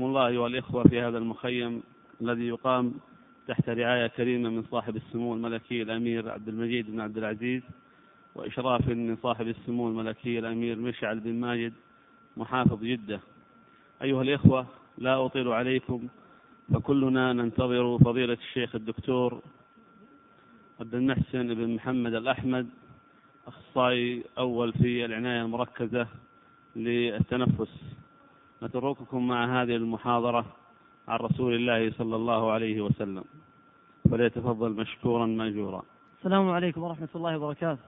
حياكم الله أيها الإخوة في هذا المخيم الذي يقام تحت رعاية كريمة من صاحب السمو الملكي الأمير عبد المجيد بن عبد العزيز وإشراف من صاحب السمو الملكي الأمير مشعل بن ماجد محافظ جدة. أيها الإخوة لا أطيل عليكم فكلنا ننتظر فضيلة الشيخ الدكتور عبد المحسن بن محمد الأحمد أخصائي أول في العناية المركزة للتنفس. نترككم مع هذه المحاضرة عن رسول الله صلى الله عليه وسلم. فليتفضل مشكورا مأجورا. السلام عليكم ورحمة الله وبركاته.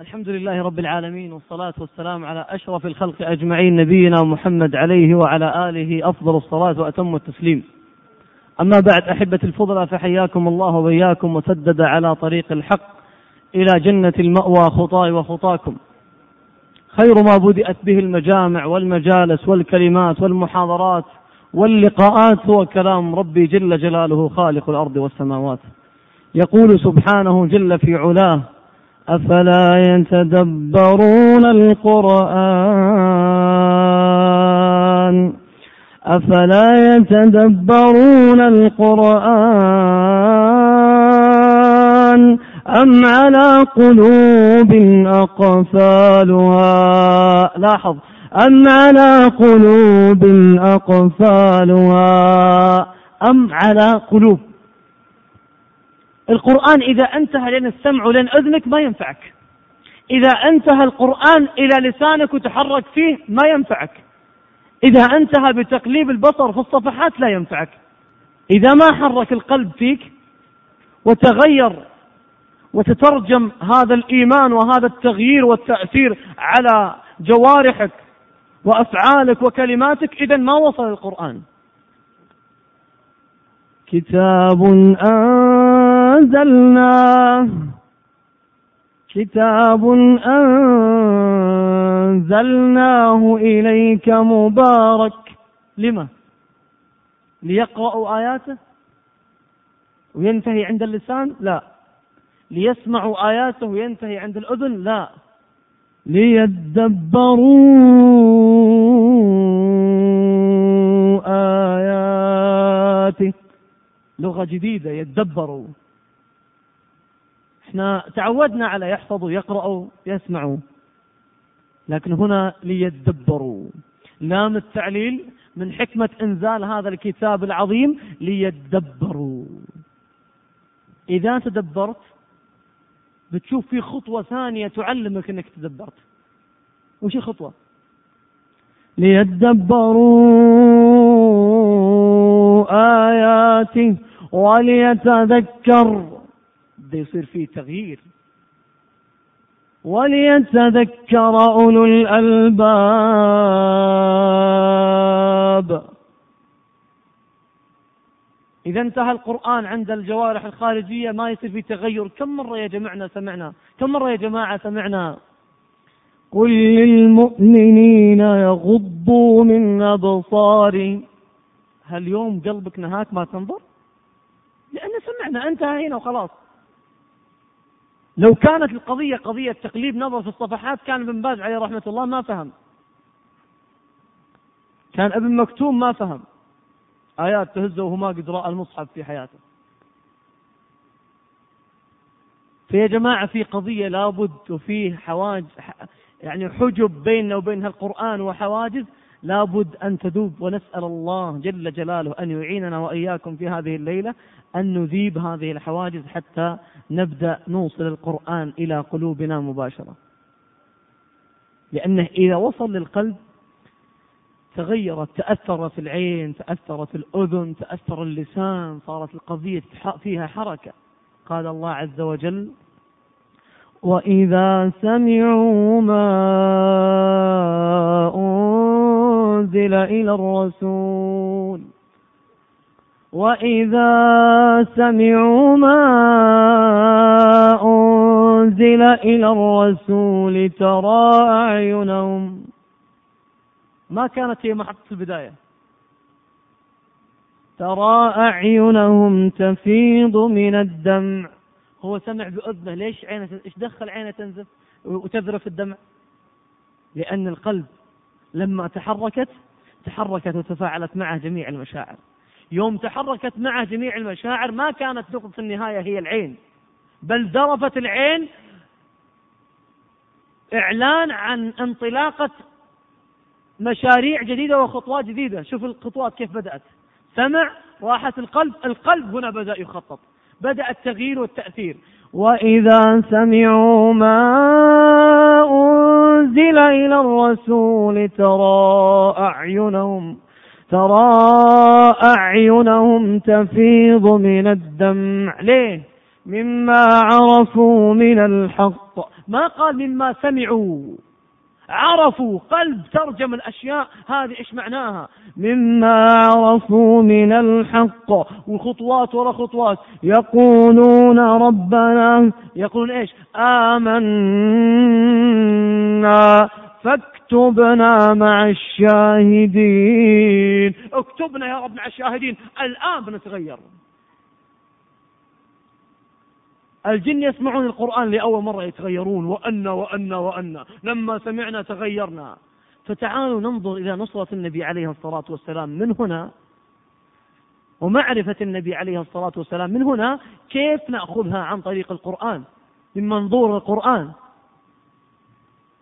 الحمد لله رب العالمين والصلاة والسلام على أشرف الخلق أجمعين نبينا محمد عليه وعلى آله أفضل الصلاة وأتم التسليم. أما بعد أحبة الفضلاء فحياكم الله وإياكم وسدد على طريق الحق إلى جنة المأوى خطاي وخطاكم. خير ما بدأت به المجامع والمجالس والكلمات والمحاضرات واللقاءات هو كلام ربي جل جلاله خالق الأرض والسماوات. يقول سبحانه جل في علاه أفلا يتدبرون القرآن؟ أفلا يتدبرون القرآن؟ أم على قلوب أقفالها؟ لاحظ. أم على قلوب أقفالها؟ أم على قلوب. القرآن إذا انتهى لين السمع ولين أذنك ما ينفعك. إذا انتهى القرآن إلى لسانك وتحرك فيه ما ينفعك. إذا انتهى بتقليب البصر في الصفحات لا ينفعك. إذا ما حرك القلب فيك وتغير وتترجم هذا الإيمان وهذا التغيير والتأثير على جوارحك وأفعالك وكلماتك إذا ما وصل القرآن؟ كتاب أنزلناه كتاب أنزلناه إليك مبارك. لما؟ ليقرأوا آياته؟ وينتهي عند اللسان؟ لا. ليسمعوا آياته وينتهي عند الأذن؟ لا. ليدبروا آياته لغة جديدة يتدبروا إحنا تعودنا على يحفظوا يقرأوا يسمعوا. لكن هنا ليدبروا. لام التعليل من حكمة إنزال هذا الكتاب العظيم ليدبروا. إذا تدبرت بتشوف في خطوة ثانية تعلمك أنك تدبرت. وش الخطوة؟ ليدبروا آياته وليتذكر. بده يصير فيه تغيير. وليتذكر أولو الألباب. إذا انتهى القرآن عند الجوارح الخارجية ما يصير في تغير. كم مرة يا جماعة سمعنا؟ كم مرة يا جماعة سمعنا؟ قل للمؤمنين يغضوا من أبصارهم هل يوم قلبك نهاك ما تنظر؟ لأن سمعنا انتهى هنا وخلاص. لو كانت القضية قضية تقليب نظر في الصفحات كان ابن باز عليه رحمة الله ما فهم. كان ابن مكتوم ما فهم. آيات تهزه وهو ما قد رأى المصحف في حياته. فيا جماعة في قضية لابد وفيه حواجز يعني حجب بيننا وبين القرآن وحواجز لابد أن تذوب. ونسأل الله جل جلاله أن يعيننا وإياكم في هذه الليلة أن نذيب هذه الحواجز حتى نبدأ نوصل القرآن إلى قلوبنا مباشرة. لأنه إذا وصل للقلب تغيرت تأثر في العين تأثر في الأذن تأثر اللسان صارت القضية فيها حركة. قال الله عز وجل وإذا سمعوا ما أنزل إلى الرسول وإذا سمعوا ما أنزل إلى الرسول ترى أعينهم ما كانت هي محطة البداية. ترى أعينهم تفيض من الدمع. هو سمع بأذنه ليش عينه إيش دخل عينه تنزف وتذرف الدمع؟ لأن القلب لما تحركت تحركت وتفاعلت معه جميع المشاعر. يوم تحركت معه جميع المشاعر ما كانت نقطة النهاية هي العين بل ذرفت العين إعلان عن انطلاقة مشاريع جديدة وخطوات جديدة. شوف الخطوات كيف بدأت. سمع راحت القلب القلب هنا بدأ يخطط. بدأ التغيير والتأثير. وإذا سمعوا ما أنزل إلى الرسول ترى أعينهم ترى أعينهم تفيض من الدمع. ليه؟ مما عرفوا من الحق. ما قال مما سمعوا. عرفوا قلب ترجم الأشياء هذه إيش معناها؟ مما عرفوا من الحق وخطوات ورا خطوات. يقولون ربنا يقولون إيش؟ آمنا فاكتبنا مع الشاهدين. اكتبنا يا رب مع الشاهدين. الآن بنتغير. الجن يسمعون القرآن لأول مرة يتغيرون وأنا وأنا وأنا لما سمعنا تغيرنا. فتعالوا ننظر إلى نصرة النبي عليه الصلاة والسلام من هنا ومعرفة النبي عليه الصلاة والسلام من هنا كيف نأخذها عن طريق القرآن من منظور القرآن.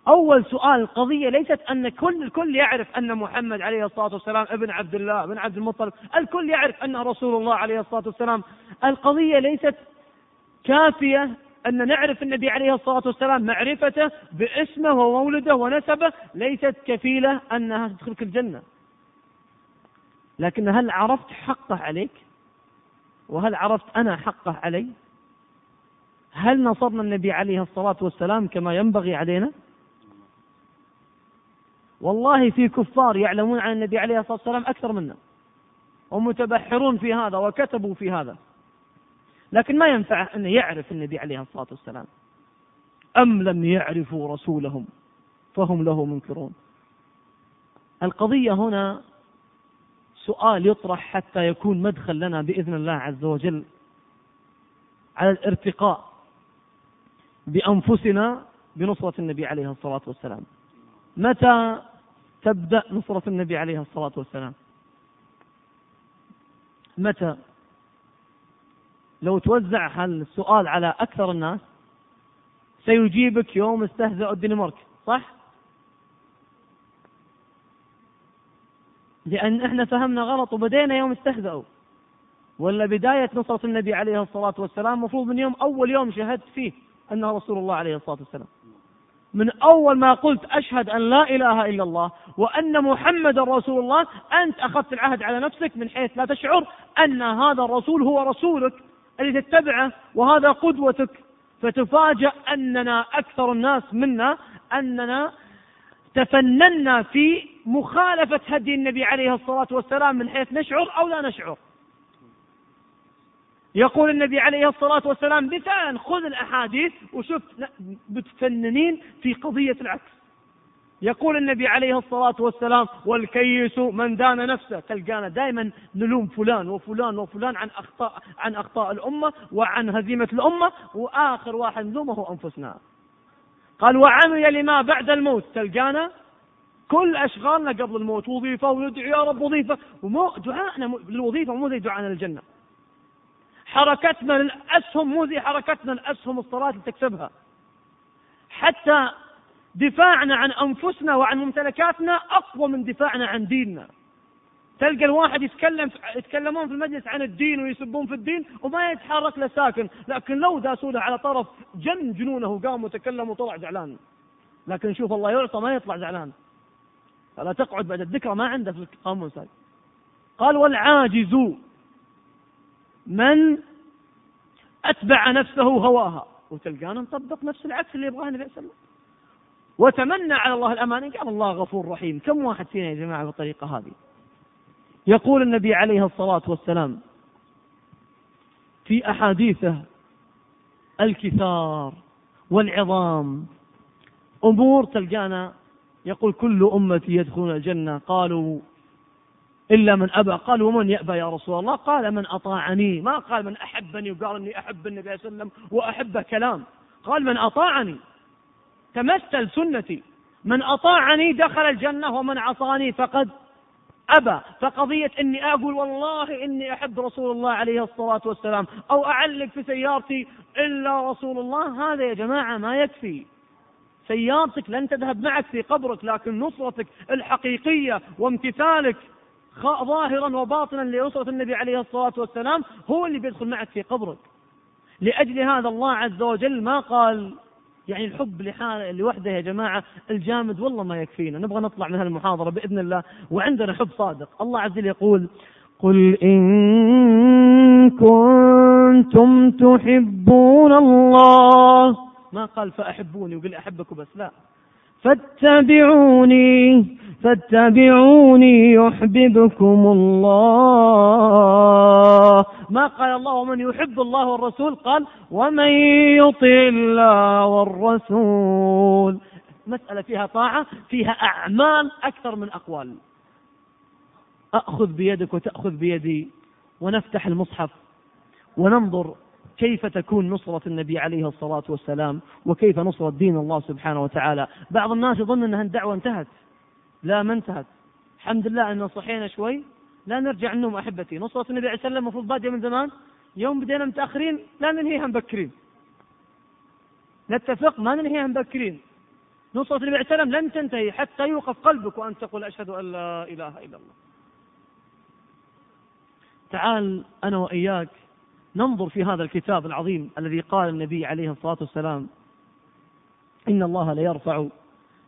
أول سؤال القضية ليست أن كل الكل يعرف أن محمد عليه الصلاة والسلام ابن عبد الله ابن عبد المطلب. الكل يعرف أنه رسول الله عليه الصلاة والسلام. القضية ليست كافية أن نعرف النبي عليه الصلاة والسلام معرفته باسمه ومولده ونسبه ليست كفيلة أنها تدخلك الجنة. لكن هل عرفت حقه عليك؟ وهل عرفت أنا حقه علي؟ هل نصرنا النبي عليه الصلاة والسلام كما ينبغي علينا؟ والله في كفار يعلمون عن النبي عليه الصلاة والسلام أكثر منا ومتبحرون في هذا وكتبوا في هذا. لكن ما ينفع أن يعرف النبي عليه الصلاة والسلام. أم لم يعرفوا رسولهم؟ فهم له منكرون. القضية هنا سؤال يطرح حتى يكون مدخل لنا بإذن الله عز وجل على الارتقاء بأنفسنا بنصرة النبي عليه الصلاة والسلام. متى تبدأ نصرة النبي عليه الصلاة والسلام؟ متى؟ لو توزع هالسؤال على أكثر الناس سيجيبك يوم استهزأ الدنمارك صح؟ لأن إحنا فهمنا غلط وبدينا يوم استهزأوا. ولا بداية نصرة النبي عليه الصلاة والسلام مفروض من يوم أول يوم شهدت فيه أنه رسول الله عليه الصلاة والسلام. من أول ما قلت أشهد أن لا إله إلا الله وأن محمد رسول الله أنت أخذت العهد على نفسك من حيث لا تشعر أن هذا الرسول هو رسولك. الذي تتبعه وهذا قدوتك. فتفاجأ أننا أكثر الناس منا أننا تفننا في مخالفة هدي النبي عليه الصلاة والسلام من حيث نشعر أو لا نشعر. يقول النبي عليه الصلاة والسلام بثان خذ الأحاديث. وشوف متفننين في قضية العكس. يقول النبي عليه الصلاة والسلام والكيس من دان نفسه. تلقانا دائما نلوم فلان وفلان وفلان عن أخطاء عن أخطاء الأمة وعن هزيمة الأمة وآخر واحد نلومه أنفسنا. قال وعمل لما بعد الموت. تلقانا كل أشغالنا قبل الموت وظيفة وندعو يا رب وظيفة. ومو دعائنا للوظيفة مو زي دعائنا للجنة. حركتنا للأسهم مو زي حركتنا الأسهم الصلاة اللي تكسبها. حتى دفاعنا عن أنفسنا وعن ممتلكاتنا أقوى من دفاعنا عن ديننا. تلقى الواحد يتكلم يتكلمون في المجلس عن الدين ويسبون في الدين وما يتحرك له ساكن. لكن لو داسوا له على طرف جن جنونه قام وتكلم وطلع زعلان. لكن شوف الله يعصى ما يطلع زعلان. فلا تقعد بعد الذكرى ما عنده في القاموس قال والعاجز من أتبع نفسه هواها. وتلقانا نطبق نفس العكس اللي يبغاه النبي صلى الله عليه وسلم. وتمنى على الله الأمانة قال الله غفور رحيم. كم واحد فينا يا جماعة بالطريقة هذه؟ يقول النبي عليه الصلاة والسلام في أحاديثه الكثار والعظام. أمور تلقانا يقول كل أمتي يدخلون الجنة. قالوا إلا من أبى. قال ومن يأبى يا رسول الله؟ قال من أطاعني. ما قال من أحبني وقال إني أحب النبي صلى الله عليه وسلم وأحبه كلام. قال من أطاعني. تمثل سنتي. من أطاعني دخل الجنة ومن عصاني فقد أبى. فقضية إني أقول والله إني أحب رسول الله عليه الصلاة والسلام أو أعلق في سيارتي إلا رسول الله. هذا يا جماعة ما يكفي. سيارتك لن تذهب معك في قبرك لكن نصرتك الحقيقية وامتثالك ظاهرا وباطنا لنصرة النبي عليه الصلاة والسلام هو اللي بيدخل معك في قبرك. لأجل هذا الله عز وجل ما قال يعني الحب لحاله لوحده يا جماعة الجامد والله ما يكفينا. نبغى نطلع من هالمحاضرة بإذن الله. وعندنا حب صادق. الله عز وجل يقول قل إن كنتم تحبون الله. ما قال فأحبوني وقل أحبك بس لا. فاتبعوني فاتبعوني يحببكم الله. ما قال الله ومن يحب الله والرسول؟ قال ومن يطع الله والرسول. مسألة فيها طاعة فيها أعمال أكثر من أقوال. أخذ بيدك وتأخذ بيدي ونفتح المصحف وننظر كيف تكون نصرة النبي عليه الصلاة والسلام وكيف نصرة دين الله سبحانه وتعالى؟ بعض الناس يظن أنها الدعوة انتهت. لا ما انتهت. الحمد لله أنه صحينا شوي. لا نرجع النوم أحبتي. نصرة النبي عليه السلام المفروض بادية من زمان. يوم بدينا متأخرين لا ننهيها مبكرين نتفق ما ننهيها مبكرين نصرة النبي عليه السلام لن تنتهي حتى يوقف قلبك وأن تقول أشهد أن لا إله إلا الله. تعال أنا وإياك ننظر في هذا الكتاب العظيم الذي قال النبي عليه الصلاة والسلام إن الله ليرفع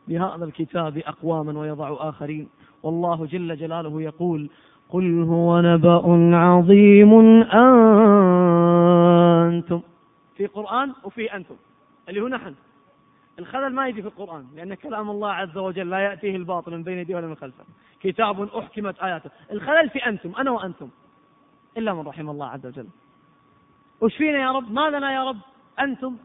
بهذا الكتاب أقواما ويضع آخرين. والله جل جلاله يقول قل هو نبأ عظيم أنتم. في قرآن وفي أنتم اللي هو نحن. الخلل ما يجي في القرآن لأن كلام الله عز وجل لا يأتيه الباطل من بين يديه ولا من خلفه. كتاب أحكمت آياته. الخلل في أنتم أنا وأنتم. إلا من رحم الله عز وجل. وش فينا يا رب؟ ما لنا يا رب؟ أنتم؟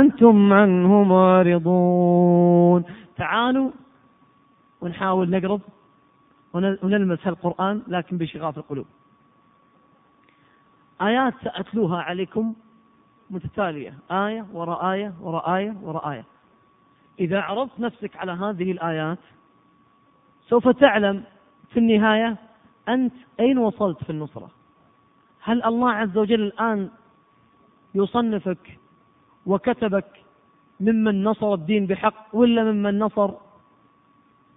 أنتم عنه معرضون. تعالوا ونحاول نقرب ونلمس هالقرآن لكن بشغاف القلوب. آيات سأتلوها عليكم متتالية. آية وراء آية وراء آية وراء آية. إذا عرضت نفسك على هذه الآيات سوف تعلم في النهاية أنت أين وصلت في النصرة؟ هل الله عز وجل الآن يصنفك وكتبك ممن نصر الدين بحق ولا ممن نصر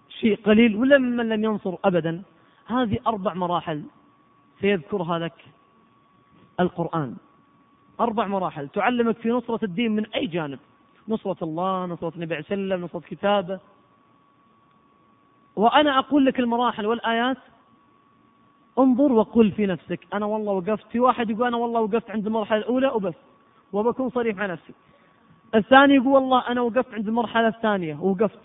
شيء قليل ولا ممن لم ينصر أبدا؟ هذه أربع مراحل سيذكرها لك القرآن. أربع مراحل. تعلمك في نصرة الدين من أي جانب؟ نصرة الله نصرة النبي عليه وسلم نصرة كتابه. وأنا أقول لك المراحل والآيات انظر وقل في نفسك أنا والله وقفت في واحد يقول أنا والله وقفت عند المرحلة الأولى وبس وبكون صريح مع نفسي. الثاني يقول والله أنا وقفت عند المرحلة الثانية ووقفت.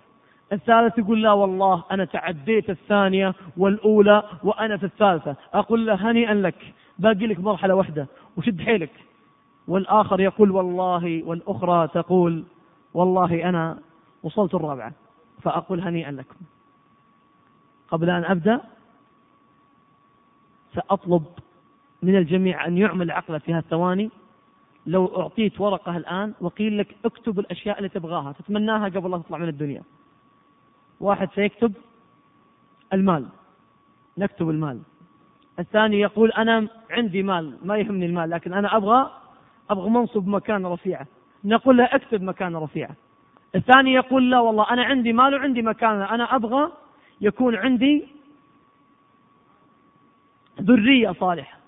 الثالث يقول لا والله أنا تعديت الثانية والأولى وأنا في الثالثة. أقول له هنيئا لك باقي لك مرحلة واحدة وشد حيلك. والآخر يقول والله والأخرى تقول والله أنا وصلت الرابعة فأقول هنيئا لكم. قبل أن أبدأ سأطلب من الجميع أن يعمل عقله في هالثواني لو أعطيت ورقة الآن وقيل لك اكتب الأشياء اللي تبغاها تتمناها قبل لا تطلع من الدنيا. واحد سيكتب المال نكتب المال. الثاني يقول أنا عندي مال ما يهمني المال لكن أنا أبغى أبغى منصب مكانة رفيعة. نقول له اكتب مكانة رفيعة. الثاني يقول لا والله أنا عندي مال وعندي مكانة أنا أبغى يكون عندي ذرية صالحة.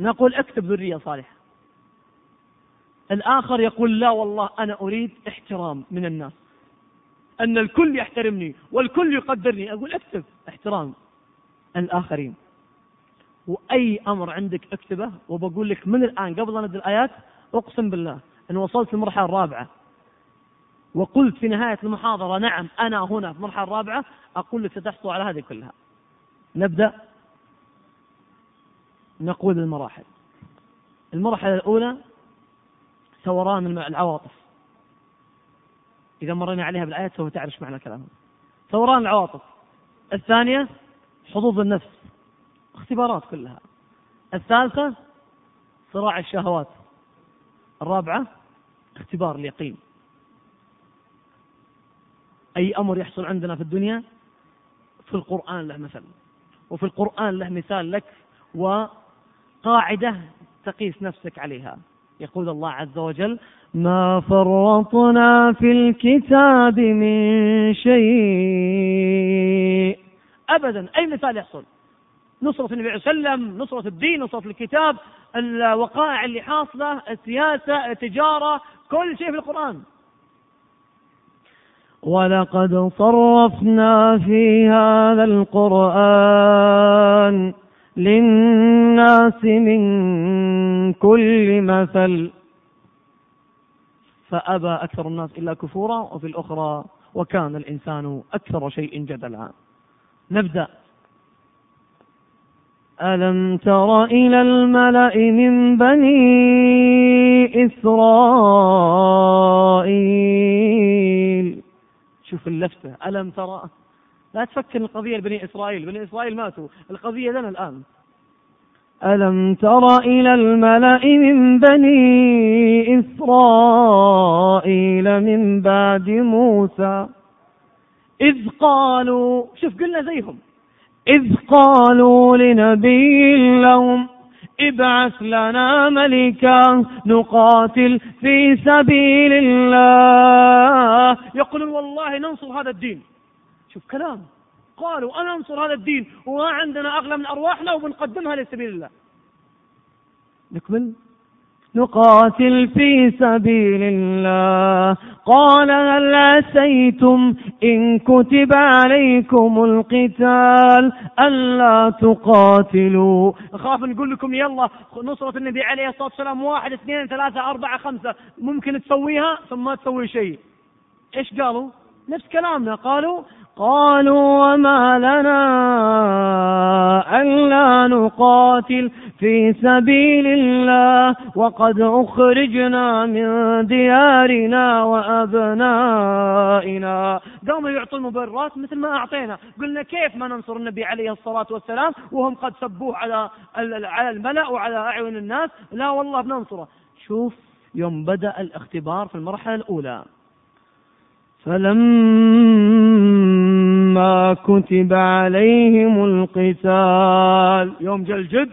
نقول اكتب ذرية صالحة. الآخر يقول لا والله أنا أريد احترام من الناس. أن الكل يحترمني والكل يقدرني. أقول اكتب احترام الآخرين. وأي أمر عندك اكتبه. وبقول لك من الآن قبل أن الآيات أقسم بالله أن وصلت المرحلة الرابعة. وقلت في نهاية المحاضرة نعم أنا هنا في المرحلة الرابعة. أقول لك ستحصل على هذه كلها. نبدأ. نقول المراحل. المرحلة الأولى ثوران العواطف. إذا مرينا عليها بالآيات سوف تعرف معنى كلامها ثوران العواطف. الثانية حظوظ النفس. اختبارات كلها. الثالثة صراع الشهوات. الرابعة اختبار اليقين. أي أمر يحصل عندنا في الدنيا في القرآن له مثل. وفي القرآن له مثال لك وقاعدة تقيس نفسك عليها. يقول الله عز وجل ما فرطنا في الكتاب من شيء. أبدا. أي مثال يحصل؟ نصرة النبي صلى الله عليه وسلم نصرة الدين نصرة الكتاب الوقائع اللي حاصلة السياسة التجارة كل شيء في القرآن. ولقد صرفنا في هذا القرآن للناس من كل مثل. فأبى أكثر الناس إلا كفورا وفي الأخرى وكان الإنسان أكثر شيء جدلا. نبدأ. ألم تر إلى الملأ من بني إسرائيل؟ شوف اللفتة. ألم ترى لا تفكر القضية لبني إسرائيل بني إسرائيل ماتوا. القضية لنا الآن. ألم تر إلى الملأ من بني إسرائيل من بعد موسى؟ إذ قالوا شوف قلنا زيهم. إذ قالوا لنبي لهم ابعث لنا ملكا نقاتل في سبيل الله. يقولون والله ننصر هذا الدين. شوف كلام. قالوا أنا أنصر هذا الدين وما عندنا أغلى من أرواحنا وبنقدمها لسبيل الله. نكمل نقاتل في سبيل الله. قال هل عسيتم إن كتب عليكم القتال ألا تقاتلوا؟ أخاف نقول لكم يلا نصرة النبي عليه الصلاة والسلام واحد اثنين ثلاثة أربعة خمسة. ممكن تسويها ثم ما تسوي شيء. إيش قالوا؟ نفس كلامنا. قالوا قالوا وما لنا ألا نقاتل في سبيل الله وقد أخرجنا من ديارنا وأبنائنا. قاموا يعطوا المبررات مثل ما أعطينا. قلنا كيف ما ننصر النبي عليه الصلاة والسلام وهم قد سبوه على على الملأ وعلى أعين الناس؟ لا والله بننصره. شوف يوم بدأ الاختبار في المرحلة الأولى. فلما كتب عليهم القتال. يوم جاء الجد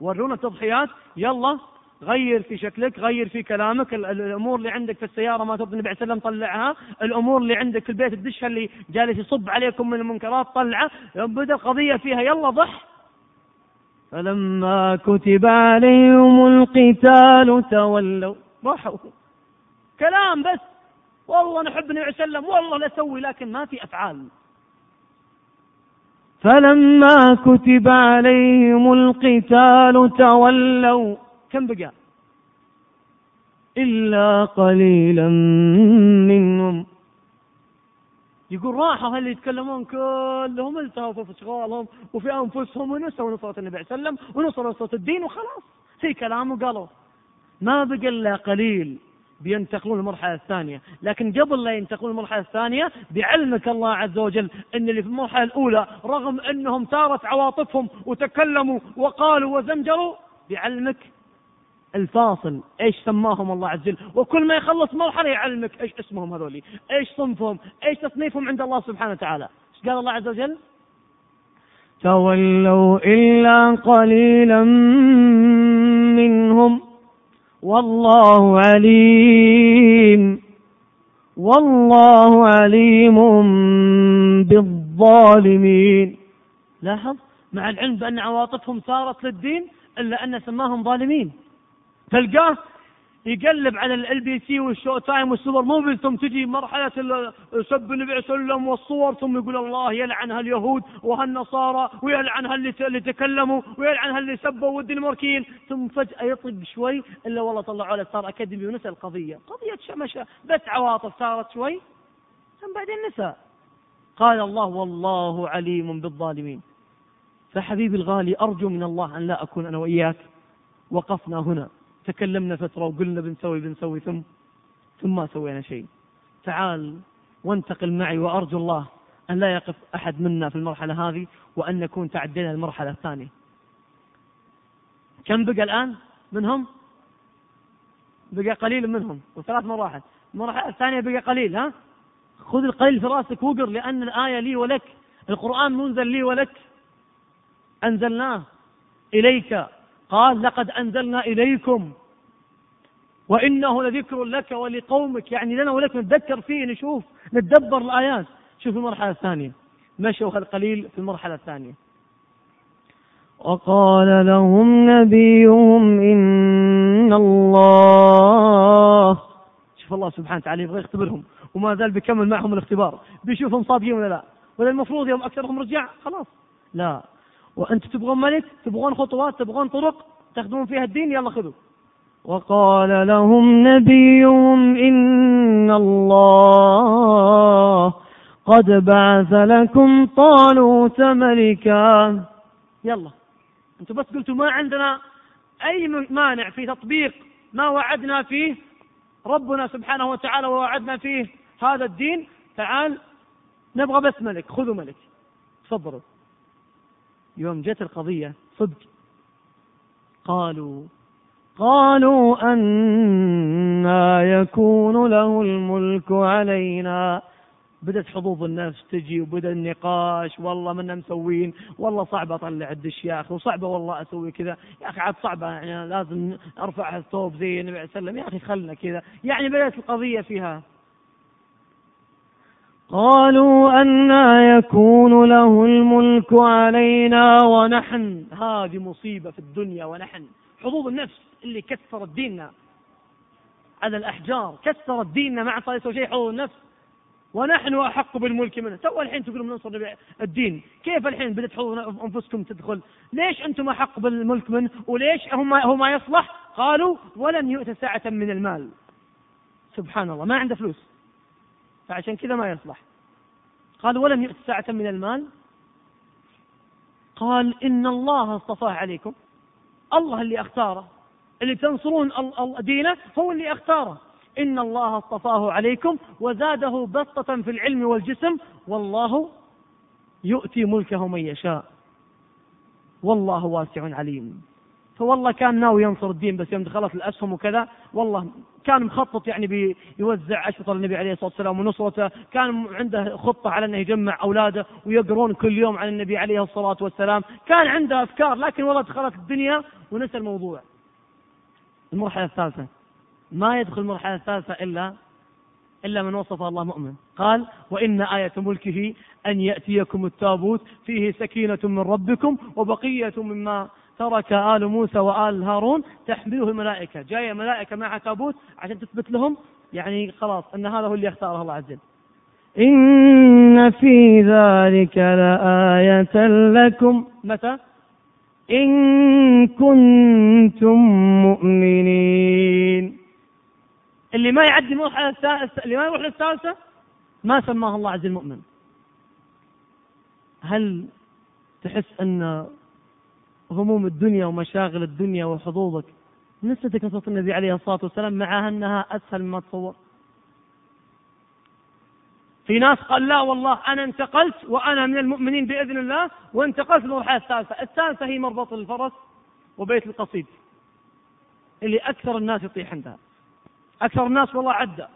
ورونا التضحيات يلا غير في شكلك غير في كلامك الأمور اللي عندك في السيارة ما ترضي النبي عليه وسلم طلعها. الأمور اللي عندك في البيت الدشة اللي جالس يصب عليكم من المنكرات طلعها. بدأ القضية فيها يلا ضح. فلما كتب عليهم القتال تولوا. راحوا كلام بس. والله نحب النبي عليه وسلم والله نسوي لكن ما في أفعال. فلما كتب عليهم القتال تولوا كم بقى؟ إلا قليلا منهم. يقول راحوا هل يتكلمون كلهم التهوا في أشغالهم وفي أنفسهم ونسوا نصرة النبي عليه وسلم ونصرة نصرة الدين وخلاص. في كلام وقالوا ما بقى إلا قليل. بينتقلون المرحلة الثانية. لكن قبل لا ينتقلون المرحلة الثانية بعلمك الله عز وجل أن اللي في المرحلة الأولى رغم أنهم ثارت عواطفهم وتكلموا وقالوا وزمجروا بعلمك الفاصل إيش سماهم الله عز وجل. وكل ما يخلص مرحلة يعلمك إيش اسمهم هذولي إيش صنفهم إيش تصنيفهم عند الله سبحانه وتعالى. إيش قال الله عز وجل؟ تولوا إلا قليلا منهم. والله عليم والله عليم بالظالمين. لاحظ مع العلم بأن عواطفهم صارت للدين إلا أن سماهم ظالمين. تلقاه يقلب على LBC وال Showtime وال Super Movies ثم تجي مرحلة سب النبي صلى الله عليه وسلم والصور ثم يقول الله يلعن هاليهود وهالنصارى ويلعن هاللي تكلموا ويلعن هاللي سبوا والدنماركيين ثم فجأة يطق شوي إلا والله طلعوا له Star Academy ونسى القضية قضية شمشة بس عواطف صارت شوي ثم بعدين نسى. قال الله والله عليم بالظالمين. فحبيبي الغالي أرجو من الله أن لا أكون أنا وإياك وقفنا هنا. تكلمنا فترة وقلنا بنسوي بنسوي ثم ثم ما سوينا شيء. تعال وانتقل معي وأرجو الله أن لا يقف أحد منا في المرحلة هذه وأن نكون تعدينا المرحلة الثانية. كم بقى الآن؟ منهم؟ بقى قليل منهم. وثلاث مراحل. المرحلة الثانية بقى قليل ها؟ خذ القليل في راسك وقر لأن الآية لي ولك. القرآن منزل لي ولك. أنزلناه إليك. قال لقد أنزلنا إليكم وإنه لذكر لك ولقومك يعني لنا ولك نتذكر فيه نشوف نتدبر الآيات. شوف المرحلة الثانية. مشوا القليل في المرحلة الثانية. وقال لهم نبيهم إن الله شوف الله سبحانه وتعالى يبغى يختبرهم. وما زال بيكمل معهم الاختبار. بيشوفهم صادقين ولا لا؟ ولا المفروض يوم أكثرهم رجع خلاص. لا. وأنت تبغون ملك تبغون خطوات تبغون طرق تخدمون فيها الدين يلا خذوا. وقال لهم نبيهم إن الله قد بعث لكم طالوت ملكا. يلا. أنتم بس قلتوا ما عندنا أي مانع في تطبيق ما وعدنا فيه. ربنا سبحانه وتعالى ووعدنا فيه هذا الدين. تعال نبغى بس ملك خذوا ملك. تفضلوا. يوم جت القضية صدق. قالوا قالوا أنا يكون له الملك علينا. بدأت حظوظ النفس تجي وبدأ النقاش والله منا مسوين والله صعب أطلع الدش يا أخي وصعبة والله أسوي كذا. يا أخي عاد صعبة يعني لازم أرفع الثوب زي النبي عليه وسلم يا أخي خلنا كذا. يعني بدأت القضية فيها. قالوا أنا يكون له الملك علينا ونحن. هذه مصيبة في الدنيا ونحن. حظوظ النفس اللي كسرت ديننا. على الأحجار. كسرت ديننا ما عاد يسوي شيء حظوظ النفس. ونحن أحق بالملك منه. تو الحين تقولون ننصر الدين. كيف الحين بدأت أنفسكم تدخل؟ ليش أنتم أحق بالملك منه؟ وليش هم هو ما يصلح؟ قالوا ولن يؤت ساعة من المال. سبحان الله. ما عنده فلوس. فعشان كذا ما يصلح. قال ولم يؤت ساعة من المال؟ قال إن الله اصطفاه عليكم. الله اللي أختاره. اللي تنصرون دينه هو اللي أختاره. إن الله اصطفاه عليكم وزاده بسطة في العلم والجسم. والله يؤتي ملكه من يشاء. والله واسع عليم. فوالله كان ناوي ينصر الدين بس يوم دخلت الأسهم وكذا والله كان مخطط يعني بيوزع أشرطة للنبي عليه الصلاة والسلام ونصرته كان عنده خطة على أنه يجمع أولاده ويقرون كل يوم عن النبي عليه الصلاة والسلام. كان عنده أفكار لكن والله دخلت الدنيا ونسى الموضوع. المرحلة الثالثة. ما يدخل المرحلة الثالثة إلا إلا من وصف الله مؤمن. قال وإن آية ملكه أن يأتيكم التابوت فيه سكينة من ربكم وبقية مما ترك آل موسى وآل هارون تحمله الملائكة. جاية ملائكة مع تابوت عشان تثبت لهم يعني خلاص أن هذا هو اللي اختاره الله عز وجل. إن في ذلك لآية لكم. متى؟ إن كنتم مؤمنين. اللي ما يعدي الثالثة اللي ما يروح للثالثة ما سماه الله عز وجل مؤمن. هل تحس أن هموم الدنيا ومشاغل الدنيا وحظوظك. نسيتك نصوص النبي عليه الصلاة والسلام مع أنها أسهل مما تصور. في ناس قال لا والله أنا انتقلت وأنا من المؤمنين بإذن الله وانتقلت للمرحلة الثالثة. الثالثة هي مربط الفرس وبيت القصيد اللي أكثر الناس يطيح عندها. أكثر الناس والله عدى.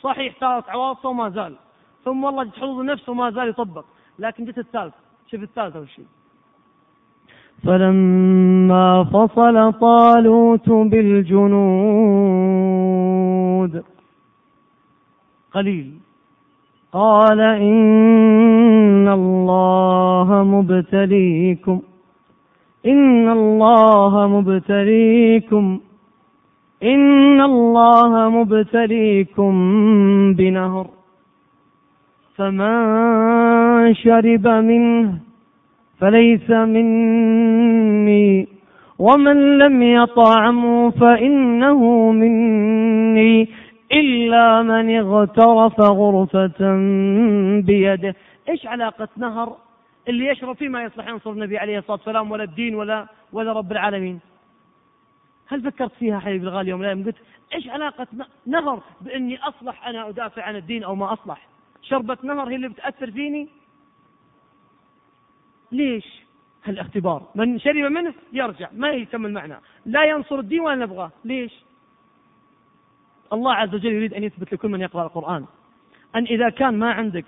صحيح ثالث عواصفه وما زال. ثم والله حظوظ النفس وما زال يطبق. لكن جت الثالث شوف الثالثة وش فلما فصل طالوت بالجنود. قليل. قال إن الله مبتليكم. إن الله مبتليكم. إن الله مبتليكم بنهر. فمن شرب منه فليس مني ومن لم يطعمه فإنه مني إلا من اغترف غرفة بيده. إيش علاقة نهر؟ اللي يشرب فيه ما يصلح ينصر النبي عليه الصلاة والسلام ولا الدين ولا ولا رب العالمين. هل فكرت فيها حبيبي الغالي يوم الأيام؟ قلت إيش علاقة نهر بإني أصلح أنا أدافع عن الدين أو ما أصلح؟ شربة نهر هي اللي بتأثر فيني؟ ليش؟ هالاختبار. من شرب منه يرجع ما يتم المعنى. لا ينصر الدين ولا نبغاه. ليش؟ الله عز وجل يريد أن يثبت لكل من يقرأ القرآن. أن إذا كان ما عندك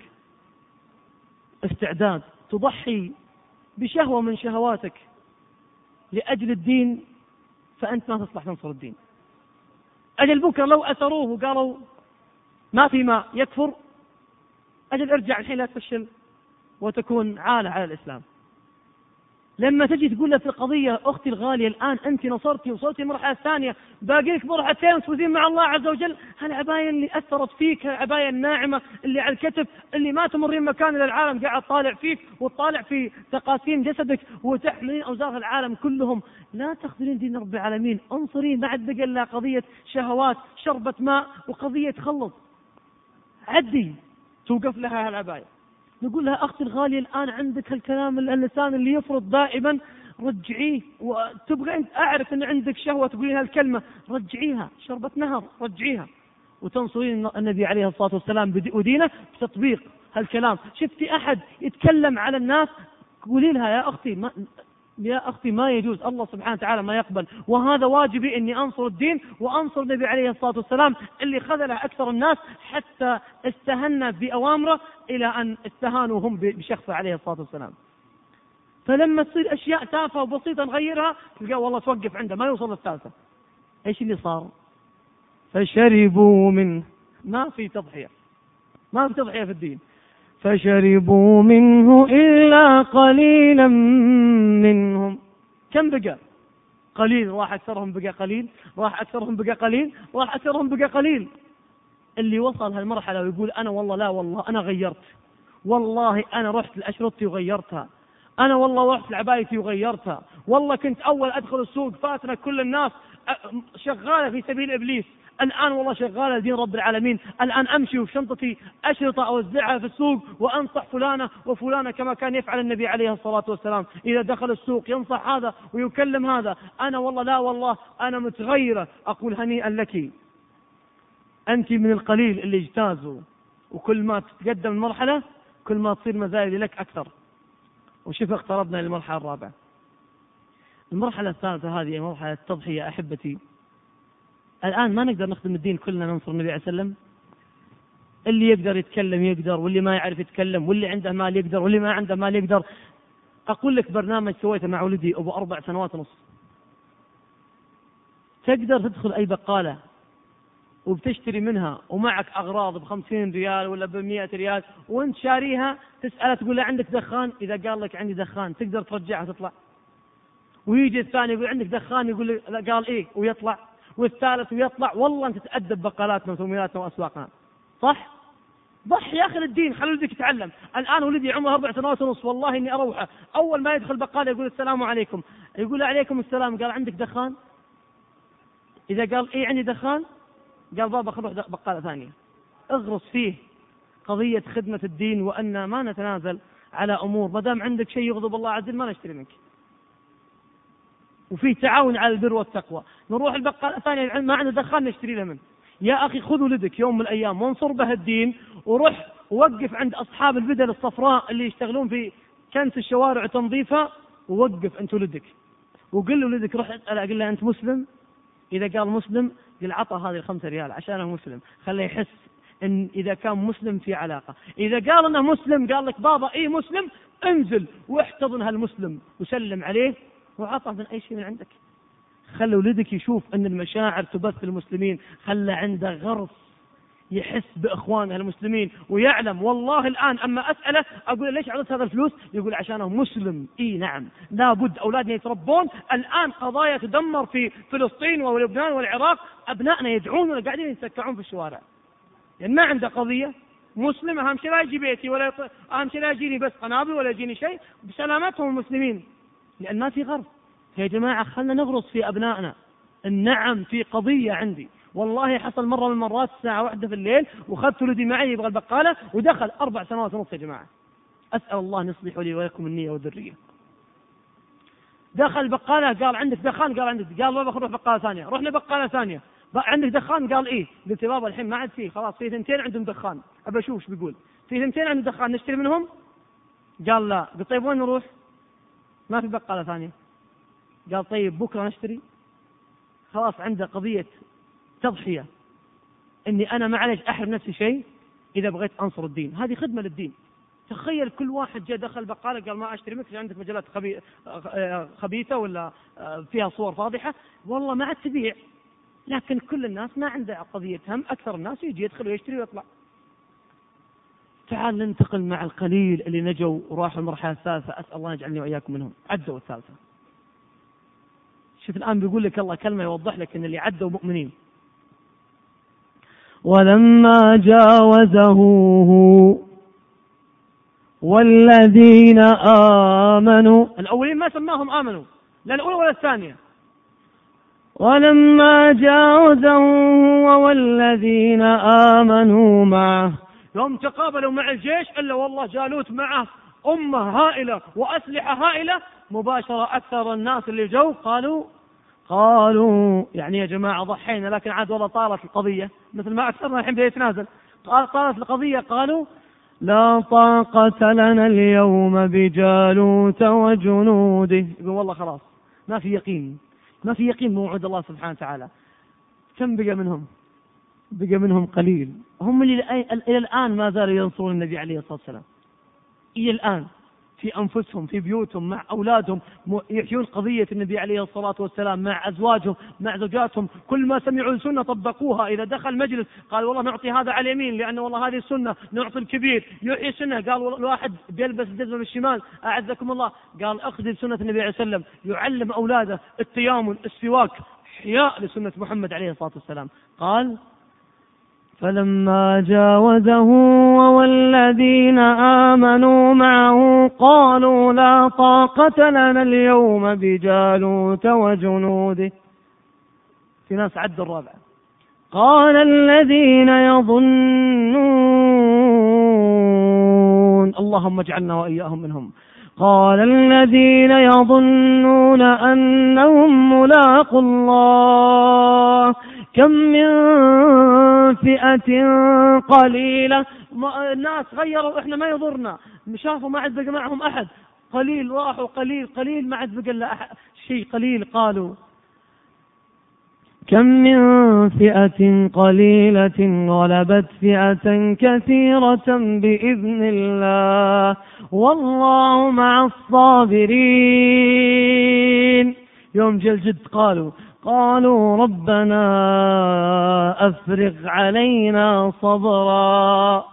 استعداد تضحي بشهوة من شهواتك لأجل الدين فأنت ما تصلح تنصر الدين. أجل بكرة لو أثروه وقالوا ما في ماء يكفر. أجل ارجع الحين لا تفشل وتكون عالة على الإسلام. لما تجي تقول له في القضية أختي الغالية الآن أنت نصرتي وصلتي المرحلة الثانية باقي لك مرحلتين وتفوزين مع الله عز وجل. هالعباية اللي أثرت فيك هالعباية الناعمة اللي على الكتف اللي ما تمرين مكان إلى العالم قاعد طالع فيك وتطالع في تقاسيم جسدك وتحملين أوزار العالم كلهم. لا تخذلين دين رب العالمين. انصري ما عاد بقى إلا قضية شهوات شربة ماء وقضية تخلص عدي توقف لها هالعباية. نقول لها أختي الغالية الآن عندك هالكلام اللسان اللي يفرض دائما رجعيه وتبغى أنت أعرف أن عندك شهوة تقولين هالكلمة رجعيها. شربة نهر رجعيها. وتنصرين النبي عليه الصلاة والسلام ودينه بتطبيق هالكلام. شفتي أحد يتكلم على الناس؟ قولي لها يا أختي ما يا أختي ما يجوز. الله سبحانه وتعالى ما يقبل. وهذا واجبي أني أنصر الدين وأنصر النبي عليه الصلاة والسلام اللي خذله أكثر الناس حتى استهنا بأوامره إلى أن استهانوا هم بشخصه عليه الصلاة والسلام. فلما تصير أشياء تافهة وبسيطة نغيرها تلقى والله توقف عنده ما يوصل للثالثة. إيش اللي صار؟ فشربوا منه. ما في تضحية. ما في تضحية في الدين. فشربوا منه إلا قليلا منهم. كم بقى؟ قليل. راح أكثرهم بقى قليل. راح أكثرهم بقى قليل. راح أكثرهم بقى قليل. اللي وصل هالمرحلة ويقول أنا والله لا والله أنا غيرت. والله أنا رحت لأشرطتي وغيرتها. أنا والله رحت لعبايتي وغيرتها. والله كنت أول أدخل السوق فاتنا كل الناس. شغالة في سبيل إبليس. الآن والله شغالة لدين رب العالمين. الآن أمشي وفي شنطتي أشرطة أوزعها في السوق وأنصح فلانة وفلانة كما كان يفعل النبي عليه الصلاة والسلام. إذا دخل السوق ينصح هذا ويكلم هذا. أنا والله لا والله أنا متغيرة. أقول هنيئا لك. أنت من القليل اللي اجتازوا وكل ما تتقدم المرحلة كل ما تصير مزايد لك أكثر. وشوف اقتربنا للمرحلة الرابعة. المرحلة الثالثة هذه مرحلة التضحية أحبتي. الآن ما نقدر نخدم الدين كلنا ننصر النبي عليه وسلم اللي يقدر يتكلم يقدر واللي ما يعرف يتكلم واللي عنده مال يقدر واللي ما عنده مال يقدر. أقول لك برنامج سويته مع ولدي أبو أربع سنوات ونص. تقدر تدخل أي بقالة وبتشتري منها ومعك أغراض بخمسين ريال ولا بمئة ريال وأنت شاريها تسأله تقول له عندك دخان؟ إذا قال لك عندي دخان تقدر ترجعها تطلع. ويجي الثاني يقول عندك دخان؟ يقول قال إيه؟ ويطلع. والثالث ويطلع والله أنت تأدب بقالاتنا وثميناتنا وأسواقنا. صح؟ ضحي يا أخي للدين خلي ولدك يتعلم. الآن ولدي عمره أربع سنوات ونص والله إني أروحه. أول ما يدخل بقالة يقول السلام عليكم. يقول عليكم السلام قال عندك دخان؟ إذا قال اي عندي دخان؟ قال بابا خل نروح بقالة ثانية. اغرس فيه قضية خدمة الدين وأن ما نتنازل على أمور. ما دام عندك شيء يغضب الله عز وجل ما نشتري منك. وفي تعاون على البر والتقوى. نروح البقالة الثانية ما عنده دخان نشتري له منه. يا أخي خذ ولدك يوم من الأيام وانصر به الدين وروح ووقف عند أصحاب البدل الصفراء اللي يشتغلون في كنس الشوارع وتنظيفها ووقف أنت ولدك. وقل لولدك روح اسأله قل له أنت مسلم؟ إذا قال مسلم قل عطى هذه الخمسة ريال عشانه مسلم. خليه يحس إن إذا كان مسلم في علاقة، إذا قال أنه مسلم قال لك بابا اي مسلم؟ انزل واحتضن هالمسلم وسلم عليه وعطى من أي شيء من عندك. خلي ولدك يشوف أن المشاعر تبث المسلمين. خلى عنده غرس يحس بإخوانه المسلمين ويعلم. والله الآن أما أسأله أقول ليش اعطيت هذا الفلوس؟ يقول عشانه مسلم. إي نعم. لابد أولادنا يتربون. الآن قضايا تدمر في فلسطين ولبنان والعراق. أبنائنا يدعون ولا قاعدين يتسكعون في الشوارع. يعني ما عنده قضية. مسلم أهم شيء لا يجي بيتي ولا. أهم شيء لا يجيني بس قنابل ولا يجيني شيء. بسلامتهم المسلمين. لأن ما في غرس. يا جماعة خلنا نغرس في أبنائنا. النعم في قضية عندي. والله حصل مرة من المرات الساعة واحدة في الليل وخذت ولدي معي يبغى البقالة ودخل أربع سنوات ونص يا جماعة. أسأل الله أن يصلح لي ولكم النية والذرية. دخل البقالة قال عندك دخان؟ قال عندك. قال بابا نروح بقالة ثانية. رحنا بقالة ثانية. عندك دخان؟ قال إيه. قلت يا بابا الحين ما عاد فيه. خلاص في ثنتين عندهم دخان. أبى أشوف إيش بيقول. في ثنتين عندهم دخان نشتري منهم؟ قال لا. قلت طيب وين نروح؟ ما في بقالة ثانية. قال طيب بكرة نشتري. خلاص عنده قضية تضحية. إني أنا معلش أحرم نفسي شيء إذا بغيت أنصر الدين. هذه خدمة للدين. تخيل كل واحد جاء دخل بقالة قال ما أشتري منك عندك مجلات خبي... خبيثة ولا فيها صور فاضحة؟ والله ما عاد تبيع لكن كل الناس ما عنده قضية هم أكثر الناس يجي يدخل ويشتري ويطلع. تعال ننتقل مع القليل اللي نجوا وراحوا المرحلة الثالثة أسأل الله يجعلني وإياكم منهم. عدوا الثالثة. شوف الآن بيقول لك الله كلمة يوضح لك أن اللي عدوا مؤمنين. ولما جاوزه والذين آمنوا الأولين ما سماهم آمنوا لا الأولى ولا الثانية. ولما جاوزه والذين آمنوا معه يوم تقابلوا مع الجيش إلا والله جالوت معه أمة هائلة وأسلحة هائلة مباشرة أكثر الناس اللي جو قالوا قالوا يعني يا جماعة ضحينا لكن عاد والله طالت القضية مثل ما أكثرنا الحين بيتنازل طالت القضية قالوا لا طاقة لنا اليوم بجالوت وجنوده. يقول والله خلاص ما في يقين ما في يقين موعد الله سبحانه وتعالى. كم بقى منهم؟ بقى منهم قليل. هم اللي إلى الآن ما زالوا ينصرون النبي عليه الصلاة والسلام. إلى الآن. في أنفسهم في بيوتهم مع أولادهم يحيون قضية النبي عليه الصلاة والسلام مع أزواجهم مع زوجاتهم. كل ما سمعوا السنة طبقوها إذا دخل مجلس. قال والله نعطي هذا على اليمين لأن والله هذه السنة نعطي الكبير. يحيي السنة قال الواحد بيلبس الجزمة بالشمال أعزكم الله. قال أخذ سنة النبي عليه وسلم يعلم أولاده التيامن السواك إحياء لسنة محمد عليه الصلاة والسلام. قال فلما جاوزه والذين آمنوا معه قالوا لا طاقة لنا اليوم بجالوت وجنوده. في ناس عد الرابعة قال الذين يظنون اللهم اجعلنا وإياهم منهم. قال الذين يظنون أنهم ملاقوا الله. كم من فئة قليلة. الناس غيروا إحنا ما يضرنا. شافوا ما عاد بقى معهم أحد. قليل راحوا قليل قليل ما عاد بقى الا شيء قليل قالوا. كم من فئة قليلة غلبت فئة كثيرة بإذن الله. والله مع الصابرين. يوم جل جد قالوا قالوا ربنا أفرغ علينا صبرا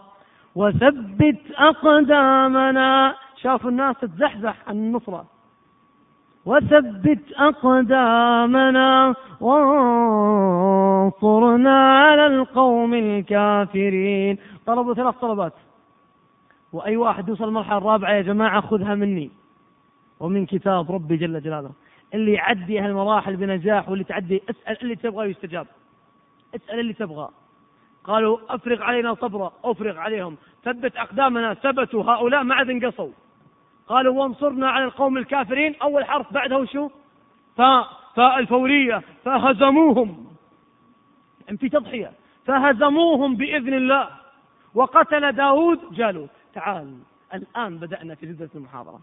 وثبت أقدامنا. شافوا الناس تزحزح عن النصرة. وثبت أقدامنا وانصرنا على القوم الكافرين. طلبوا ثلاث طلبات. وأي واحد يوصل المرحلة الرابعة يا جماعة خذها مني. ومن كتاب ربي جل جلاله. اللي يعدي هالمراحل بنجاح واللي تعدي اسأل اللي تبغى يستجاب. اسأل اللي تبغى. قالوا أفرغ علينا صبرا أفرغ عليهم. ثبت أقدامنا ثبتوا. هؤلاء ما عاد انقصوا. قالوا وانصرنا على القوم الكافرين. أول حرف بعده وشو فاء فاء الفورية. فهزموهم. يعني في تضحية. فهزموهم بإذن الله. وقتل داود جالوت. تعال الآن بدأنا في جدة المحاضرة.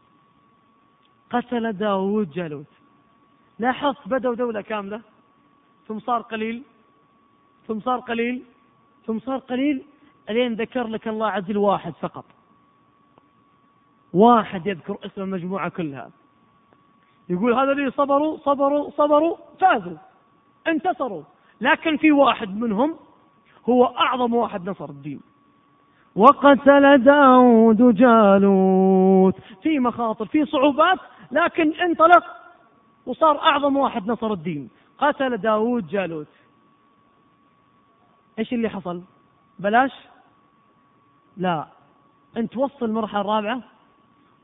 قتل داود جالوت. لاحظت بدأوا دولة كاملة. ثم صار قليل. ثم صار قليل. ثم صار قليل. الين ذكر لك الله عز وجل واحد فقط. واحد يذكر اسم المجموعة كلها. يقول هذا اللي صبروا صبروا صبروا فازوا انتصروا. لكن في واحد منهم هو أعظم واحد نصر الدين. وقتل داود جالوت. في مخاطر في صعوبات لكن انطلق. وصار أعظم واحد نصر الدين. قتل داود جالوت. إيش اللي حصل؟ بلاش؟ لا. أنت وصل المرحلة الرابعة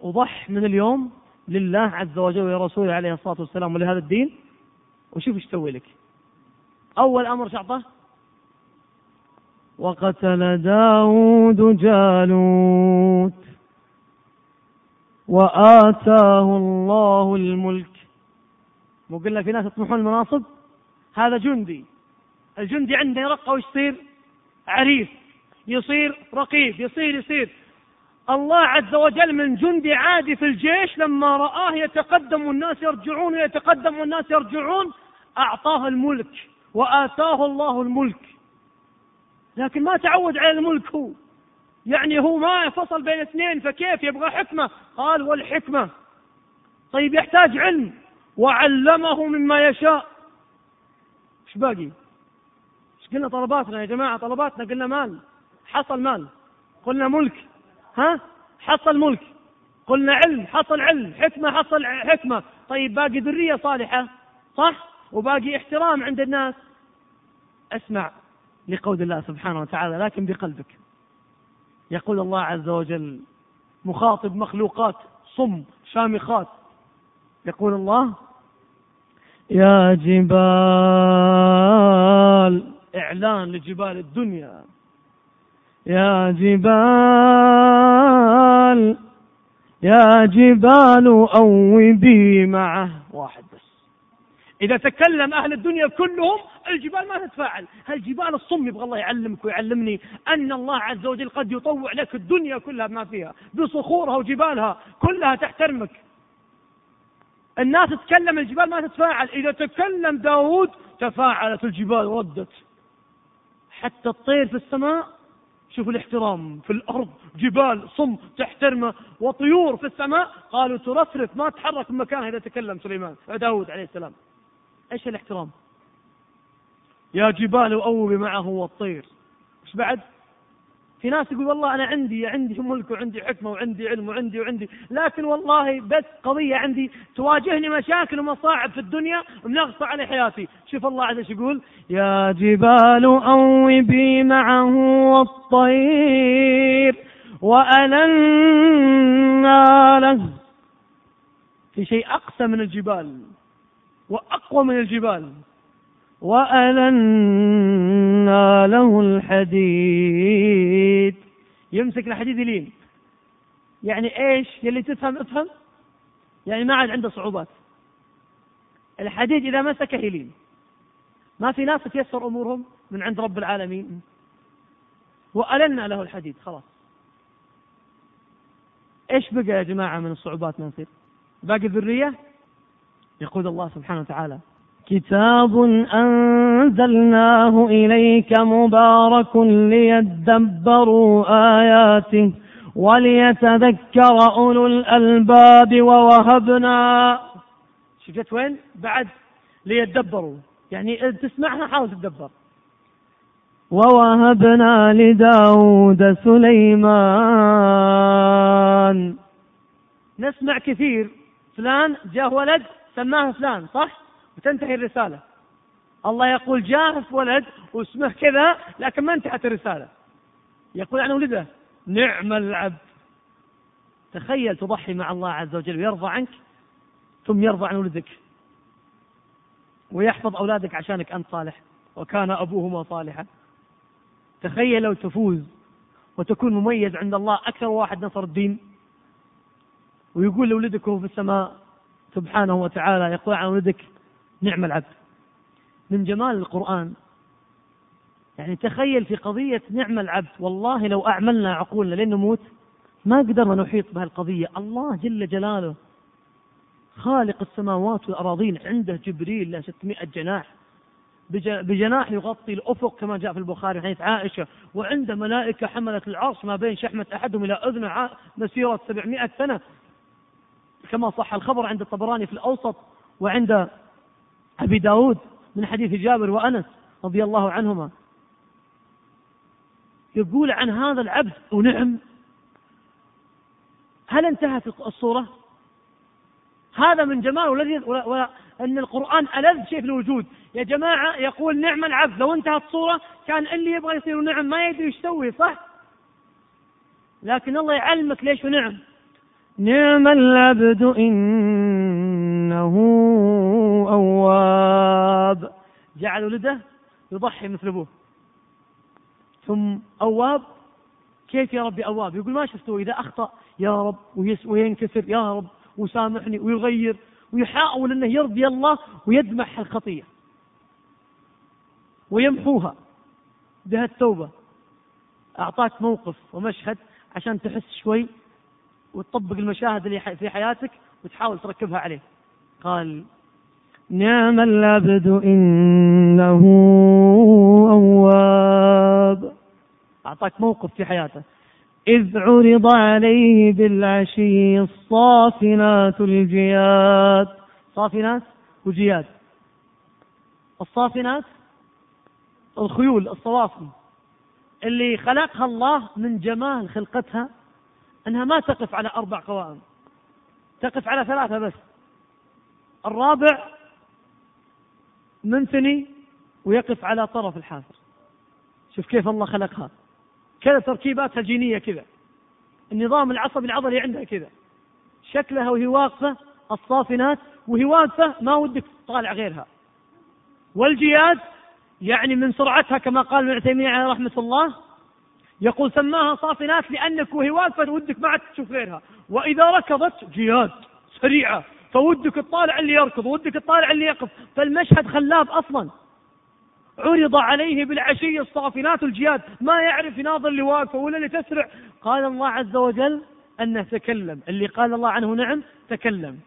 وضح من اليوم لله عز وجل ولرسوله عليه الصلاة والسلام ولهذا الدين. وشوف إيش تسوي لك. أول أمر شعطه؟ وقتل داود جالوت. وآتاه الله الملك مو قلنا في ناس يطمحون المناصب؟ هذا جندي. الجندي عنده يرقى وش يصير عريف يصير رقيب يصير يصير. الله عز وجل من جندي عادي في الجيش لما رآه يتقدم والناس يرجعون ويتقدم والناس يرجعون أعطاه الملك وآتاه الله الملك. لكن ما تعود على الملك هو. يعني هو ما فصل بين اثنين فكيف يبغى حكمة؟ قال والحكمة. طيب يحتاج علم. وعلمه مما يشاء. إيش باقي؟ إيش قلنا طلباتنا يا جماعة؟ طلباتنا قلنا مال. حصل مال. قلنا ملك. ها؟ حصل ملك. قلنا علم. حصل علم. حكمة حصل حكمة. طيب باقي ذرية صالحة صح؟ وباقي احترام عند الناس. اسمع لقول الله سبحانه وتعالى لكن بقلبك. يقول الله عز وجل مخاطب مخلوقات صم شامخات. يقول الله يا جبال إعلان لجبال الدنيا. يا جبال يا جبال أوبي معه. واحد بس. إذا تكلم أهل الدنيا كلهم الجبال ما تتفاعل. هالجبال الصم يبغى الله يعلمك ويعلمني أن الله عز وجل قد يطوع لك الدنيا كلها بما فيها. بصخورها وجبالها كلها تحترمك. الناس تتكلم الجبال ما تتفاعل. إذا تكلم داود تفاعلت الجبال ردت. حتى الطير في السماء شوفوا الاحترام في الأرض. جبال صم تحترمه. وطيور في السماء قالوا ترفرف ما تحرك من مكانها إذا تكلم سليمان داود عليه السلام. إيش الاحترام؟ يا جبال أوبي معه والطير. إيش بعد؟ في ناس يقول والله أنا عندي عندي ملك وعندي حكمة وعندي علم وعندي وعندي لكن والله بس قضية عندي تواجهني مشاكل ومصاعب في الدنيا منغصة على حياتي. شوف الله عز وجل يقول يا جبال أوبي معه والطير وألنا له. في شيء أقسى من الجبال وأقوى من الجبال. وألنا له الحديد. يمسك الحديد يلين. يعني إيش؟ يلي تفهم افهم. يعني ما عاد عنده صعوبات. الحديد إذا مسكه يلين. ما في ناس تيسر أمورهم من عند رب العالمين. وألنا له الحديد خلاص. إيش بقى يا جماعة من الصعوبات ما نصير باقي الذرية؟ يقول الله سبحانه وتعالى كتاب أنزلناه إليك مبارك ليدبروا آياته وليتذكر أولو الألباب ووهبنا. شفت وين؟ بعد. ليدبروا. يعني تسمعها حاول تدبر. ووهبنا لداود سليمان. نسمع كثير. فلان جاء ولد سماه فلان صح؟ وتنتهي الرسالة. الله يقول جاء ولد واسمه كذا لكن ما انتهت الرسالة. يقول عن ولده نعم العبد. تخيل تضحي مع الله عز وجل ويرضى عنك ثم يرضى عن ولدك. ويحفظ أولادك عشانك أنت صالح وكان أبوهما صالحا. تخيل لو تفوز وتكون مميز عند الله أكثر واحد نصر الدين. ويقول لولدك وهو في السماء سبحانه وتعالى يقول عن ولدك نعم العبد. من جمال القرآن. يعني تخيل في قضية نعم العبد والله لو أعملنا عقولنا لين نموت ما قدرنا نحيط بهالقضية. الله جل جلاله خالق السماوات والأراضين عنده جبريل له 600 جناح. بجناح يغطي الأفق كما جاء في البخاري حديث عائشة. وعنده ملائكة حملت العرش ما بين شحمة أحدهم إلى أذنه مسيرة 700 سنة. كما صح الخبر عند الطبراني في الأوسط وعند أبي داود من حديث جابر وأنس رضي الله عنهما يقول عن هذا العبد ونعم هل انتهت الصورة؟ هذا من جمال والذي أن القرآن ألذ شيء في الوجود يا جماعة يقول نعم العبد لو انتهت الصورة كان اللي يبغى يصير نعم ما يدري إيش يسوي صح؟ لكن الله يعلمك ليش ونعم نعم العبد إنه أواب. جعل ولده يضحي مثل أبوه. ثم أواب. كيف يا ربي أواب؟ يقول ما شفته إذا أخطأ يا رب وينكسر يا رب وسامحني ويغير ويحاول أنه يرضي الله ويدمح الخطية ويمحوها بها التوبة. أعطاك موقف ومشهد عشان تحس شوي وتطبق المشاهد اللي في حياتك وتحاول تركبها عليه. قال نعم العبد إنه أواب. أعطاك موقف في حياته. إذ عرض عليه بالعشي الصافنات الجياد. صافنات وجياد. الصافنات الخيول الصوافن. اللي خلقها الله من جمال خلقتها أنها ما تقف على أربع قوائم. تقف على ثلاثة بس. الرابع منثني ويقف على طرف الحافر. شوف كيف الله خلقها. كذا تركيباتها جينية كذا. النظام العصبي العضلي عندها كذا. شكلها وهي واقفة الصافنات وهي واقفة ما ودك تطالع غيرها. والجياد يعني من سرعتها كما قال ابن تيميه عليه رحمة الله يقول سماها صافنات لأنك وهي واقفة ودك ما عاد تشوف غيرها. وإذا ركضت جياد سريعة. فودك تطالع اللي يركض ودك تطالع اللي يقف. فالمشهد خلاب أصلا. عرض عليه بالعشي الصافنات الجياد. ما يعرف يناظر اللي واقفة ولا اللي تسرع. قال الله عز وجل أنه تكلم. اللي قال الله عنه نعم تكلم.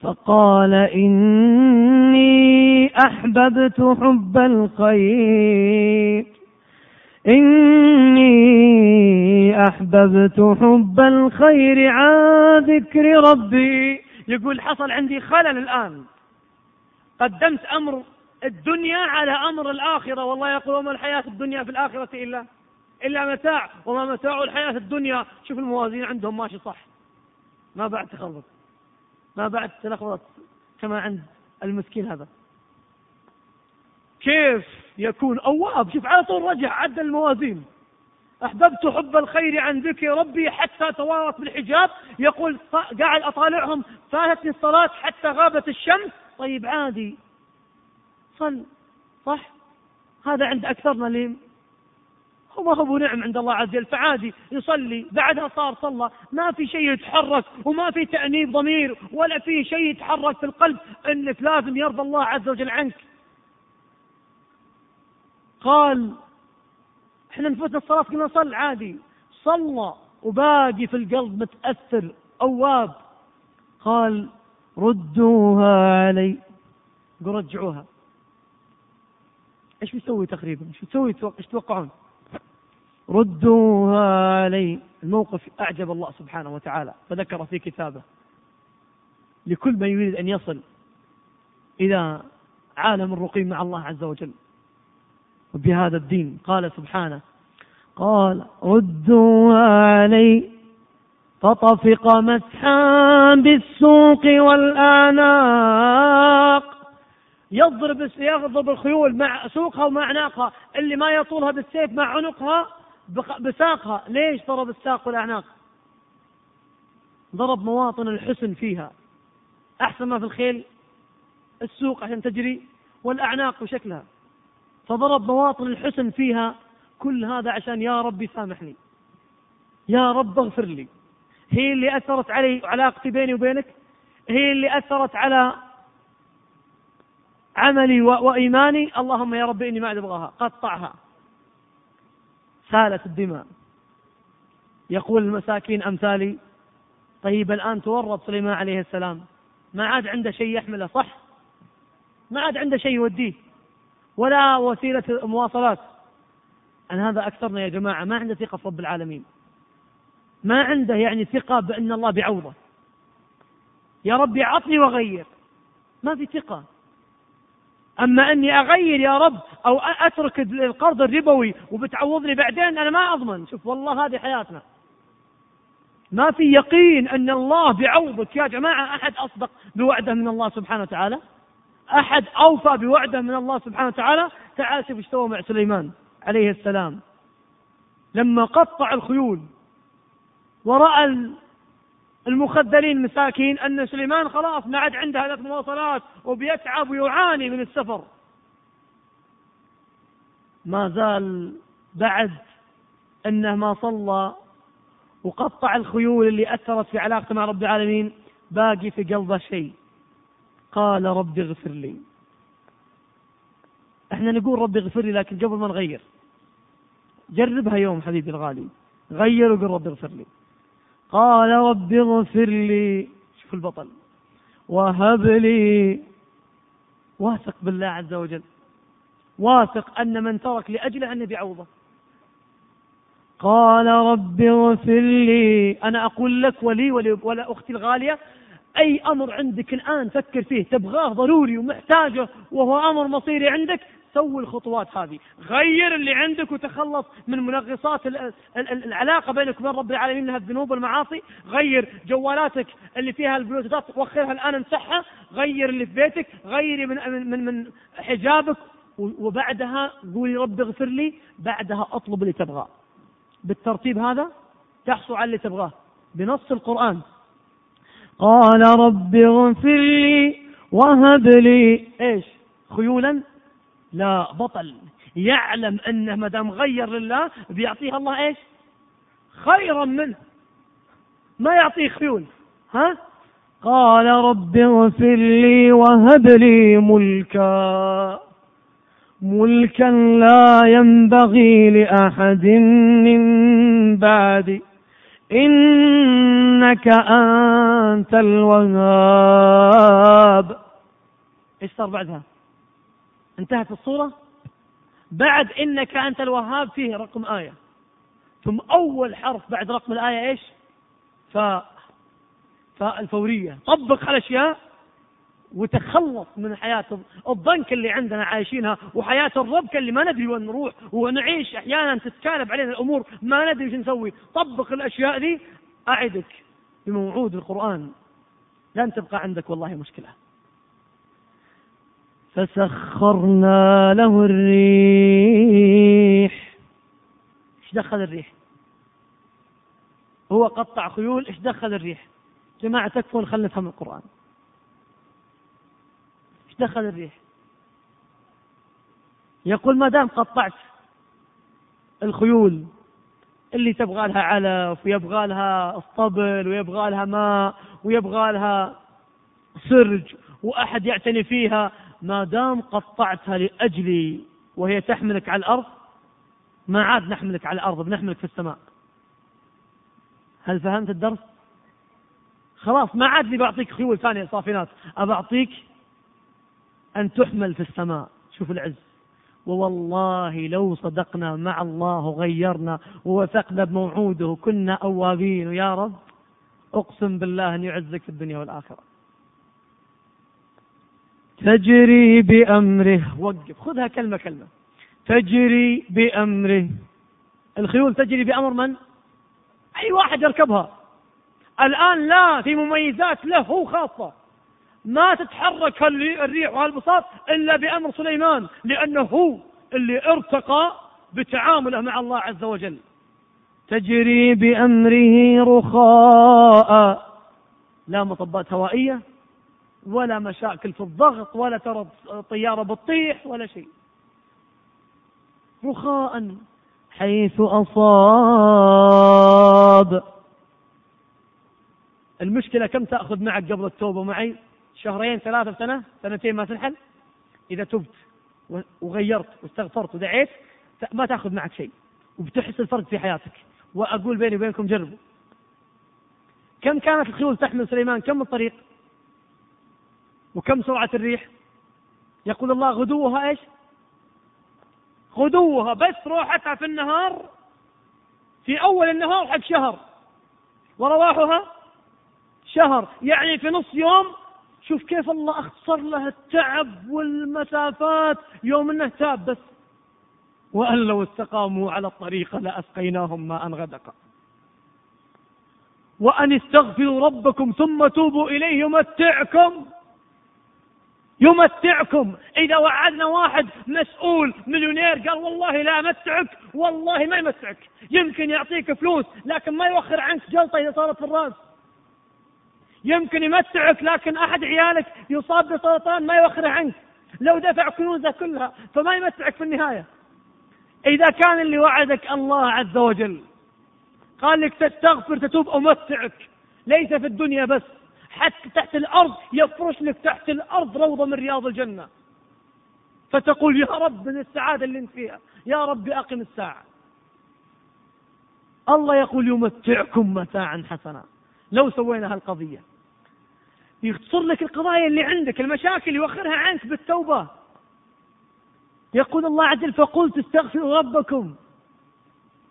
فقال إني أحببت حب الخير. إني أحببت حب الخير عن ذكر ربي. يقول حصل عندي خلل الآن. قدمت أمر الدنيا على أمر الآخرة. والله يقول وما الحياة الدنيا في الآخرة إلا إلا متاع. وما متاع الحياة الدنيا. شوف الموازين عندهم ماشي صح. ما بعد تخلط ما بعد تلخبط كما عند المسكين هذا. كيف يكون أواب؟ شوف على طول رجع عدل الموازين. أحببت حب الخير عن ذكر ربي حتى توارت بالحجاب. يقول قاعد أطالعهم فاتتني الصلاة حتى غابت الشمس. طيب عادي. صل. صح؟ هذا عند أكثرنا اللي هو هو نعم عند الله عز وجل فعادي. يصلي. بعدها صار صلى. ما في شيء يتحرك وما في تأنيب ضمير ولا في شيء يتحرك في القلب. إنك لازم يرضى الله عز وجل عنك. قال إحنا نفوتنا الصلاة كنا نصلي عادي. صلى. وباقي في القلب متأثر. أواب. قال ردوها علي. قل رجعوها. إيش بيسوي تقريبا؟ إيش بيسوي إيش تتوقعون؟ ردوها علي. الموقف أعجب الله سبحانه وتعالى فذكر في كتابه. لكل من يريد أن يصل إلى عالم الرقي مع الله عز وجل. وبهذا الدين. قال سبحانه قال ردوها علي فطفق مسحا بالسوق والآناق يضرب يضرب الخيول مع سوقها ومع أعناقها اللي ما يطولها بالسيف مع عنقها بساقها. ليش ضرب الساق والأعناق؟ ضرب مواطن الحسن فيها. أحسن ما في الخيل؟ السوق عشان تجري والأعناق وشكلها. فضرب مواطن الحسن فيها كل هذا عشان يا ربي سامحني. يا رب اغفر لي. هي اللي أثرت علي علاقتي بيني وبينك؟ هي اللي أثرت على عملي وإيماني؟ اللهم يا رب إني ما أبغاها. قطعها. سالت الدماء. يقول المساكين أمثالي طيب الآن تورط سليمان عليه السلام. ما عاد عنده شيء يحمله صح؟ ما عاد عنده شيء يوديه. ولا وسيلة مواصلات. أن هذا أكثرنا يا جماعة ما عنده ثقة في رب العالمين. ما عنده يعني ثقة بأن الله بعوضة. يا ربي عطني وغير. ما في ثقة. أما أني أغير يا رب أو أترك القرض الربوي وبتعوضني بعدين أنا ما أضمن. شوف والله هذه حياتنا. ما في يقين أن الله بعوضك يا جماعة. أحد أصدق بوعده من الله سبحانه وتعالى؟ أحد أوفى بوعده من الله سبحانه وتعالى تعال شوف إيش سوى مع سليمان عليه السلام. لما قطع الخيول ورأى المخذلين مساكين أن سليمان خلاص ما عاد عنده هذه المواصلات وبيتعب ويعاني من السفر. ما زال بعد أنه ما صلى وقطع الخيول اللي أثرت في علاقته مع رب العالمين باقي في قلبه شيء. قال رب اغفر لي. إحنا نقول رب اغفر لي لكن قبل ما نغير. جربها يوم حبيبي الغالي. غير وقل رب اغفر لي. قال رب اغفر لي. شوف البطل. وهب لي. واثق بالله عز وجل. واثق أن من ترك لأجله أن بعوضه قال رب اغفر لي. أنا أقول لك ولي ولا أختي الغالية أي أمر عندك الآن فكر فيه تبغاه ضروري ومحتاجه وهو أمر مصيري عندك سوي الخطوات هذه. غير اللي عندك وتخلص من منغصات العلاقة بينك وبين رب العالمين من الذنوب والمعاصي. غير جوالاتك اللي فيها البلوتوثات وخرها الآن امسحها غير اللي في بيتك غيري من, من, من حجابك. وبعدها قولي رب اغفر لي بعدها أطلب اللي تبغاه. بالترتيب هذا تحصل على اللي تبغاه. بنص القرآن. قال رب اغفر لي وهب لي. إيش؟ خيولا؟ لا بطل. يعلم انه ما دام غير لله بيعطيه الله إيش؟ خيرا منه. ما يعطيه خيول. ها؟ قال رب اغفر لي وهب لي ملكا. ملكا لا ينبغي لأحد من بعدي. إنك أنت الوهاب. إيش صار بعدها؟ انتهت الصورة؟ بعد إنك أنت الوهاب فيه رقم آية. ثم أول حرف بعد رقم الآية إيش؟ فاء. فاء الفورية. طبق على أشياء وتخلص من حياة الضنك اللي عندنا عايشينها وحياة الربكة اللي ما ندري وين نروح ونعيش أحيانا تتكالب علينا الأمور ما ندري إيش نسوي. طبق الأشياء دي أعدك بموعود القرآن. لن تبقى عندك والله مشكلة. فسخرنا له الريح. إيش دخل الريح؟ هو قطع خيول إيش دخل الريح؟ جماعة تكفون خلنا نفهم القرآن. دخل الريح يقول ما دام قطعت الخيول اللي تبغى لها علف ويبغى لها اسطبل ويبغى لها ماء ويبغى لها سرج وأحد يعتني فيها ما دام قطعتها لأجلي وهي تحملك على الأرض ما عاد نحملك على الأرض بنحملك في السماء هل فهمت الدرس؟ خلاص ما عاد لي بعطيك خيول ثانية صافنات أبى أعطيك أن تحمل في السماء. شوف العز. ووالله لو صدقنا مع الله غيرنا ووثقنا بموعوده كنا أوابين. ويا رب أقسم بالله أن يعزك في الدنيا والآخرة. تجري بأمره. وقف. خذها كلمة كلمة. تجري بأمره. الخيول تجري بأمر من؟ أي واحد يركبها. الآن لا في مميزات له هو خاصة. ما تتحرك الريح وهالبساط إلا بأمر سليمان لأنه هو اللي ارتقى بتعامله مع الله عز وجل. تجري بأمره رخاء. لا مطبات هوائية ولا مشاكل في الضغط ولا ترى طيارة بتطيح ولا شيء. رخاء حيث أصاب. المشكلة كم تأخذ معك قبل التوبة معي؟ شهرين ثلاثة سنة سنتين ما تنحل. إذا تبت وغيرت واستغفرت ودعيت ما تأخذ معك شيء. وبتحس الفرق في حياتك. وأقول بيني وبينكم جربوا. كم كانت الخيول تحمل سليمان؟ كم الطريق؟ وكم سرعة الريح؟ يقول الله غدوها إيش؟ غدوها بس روحتها في النهار في أول النهار حق شهر. ورواحها شهر يعني في نص يوم شوف كيف الله اختصر لها التعب والمسافات يوم إنه تاب بس. وأن لو استقاموا على الطريقة لأسقيناهم ماء غدقا وأن استغفروا ربكم ثم توبوا إليه يمتعكم. يمتعكم. إذا وعدنا واحد مسؤول مليونير قال والله لا أمتعك والله ما يمتعك. يمكن يعطيك فلوس لكن ما يوخر عنك جلطة إذا صارت في الرأس. يمكن يمتعك لكن أحد عيالك يصاب بسرطان ما يوخره عنك. لو دفع كنوزه كلها فما يمتعك في النهاية. إذا كان اللي وعدك الله عز وجل قال لك تستغفر تتوب أمتعك. ليس في الدنيا بس حتى تحت الأرض يفرش لك تحت الأرض روضة من رياض الجنة. فتقول يا رب من السعادة اللي انت فيها يا رب أقم الساعة. الله يقول يمتعكم متاعا حسنا. لو سوينا هالقضية. يختصر لك القضايا اللي عندك المشاكل يوخرها عنك بالتوبة. يقول الله عز وجل فقلت استغفروا ربكم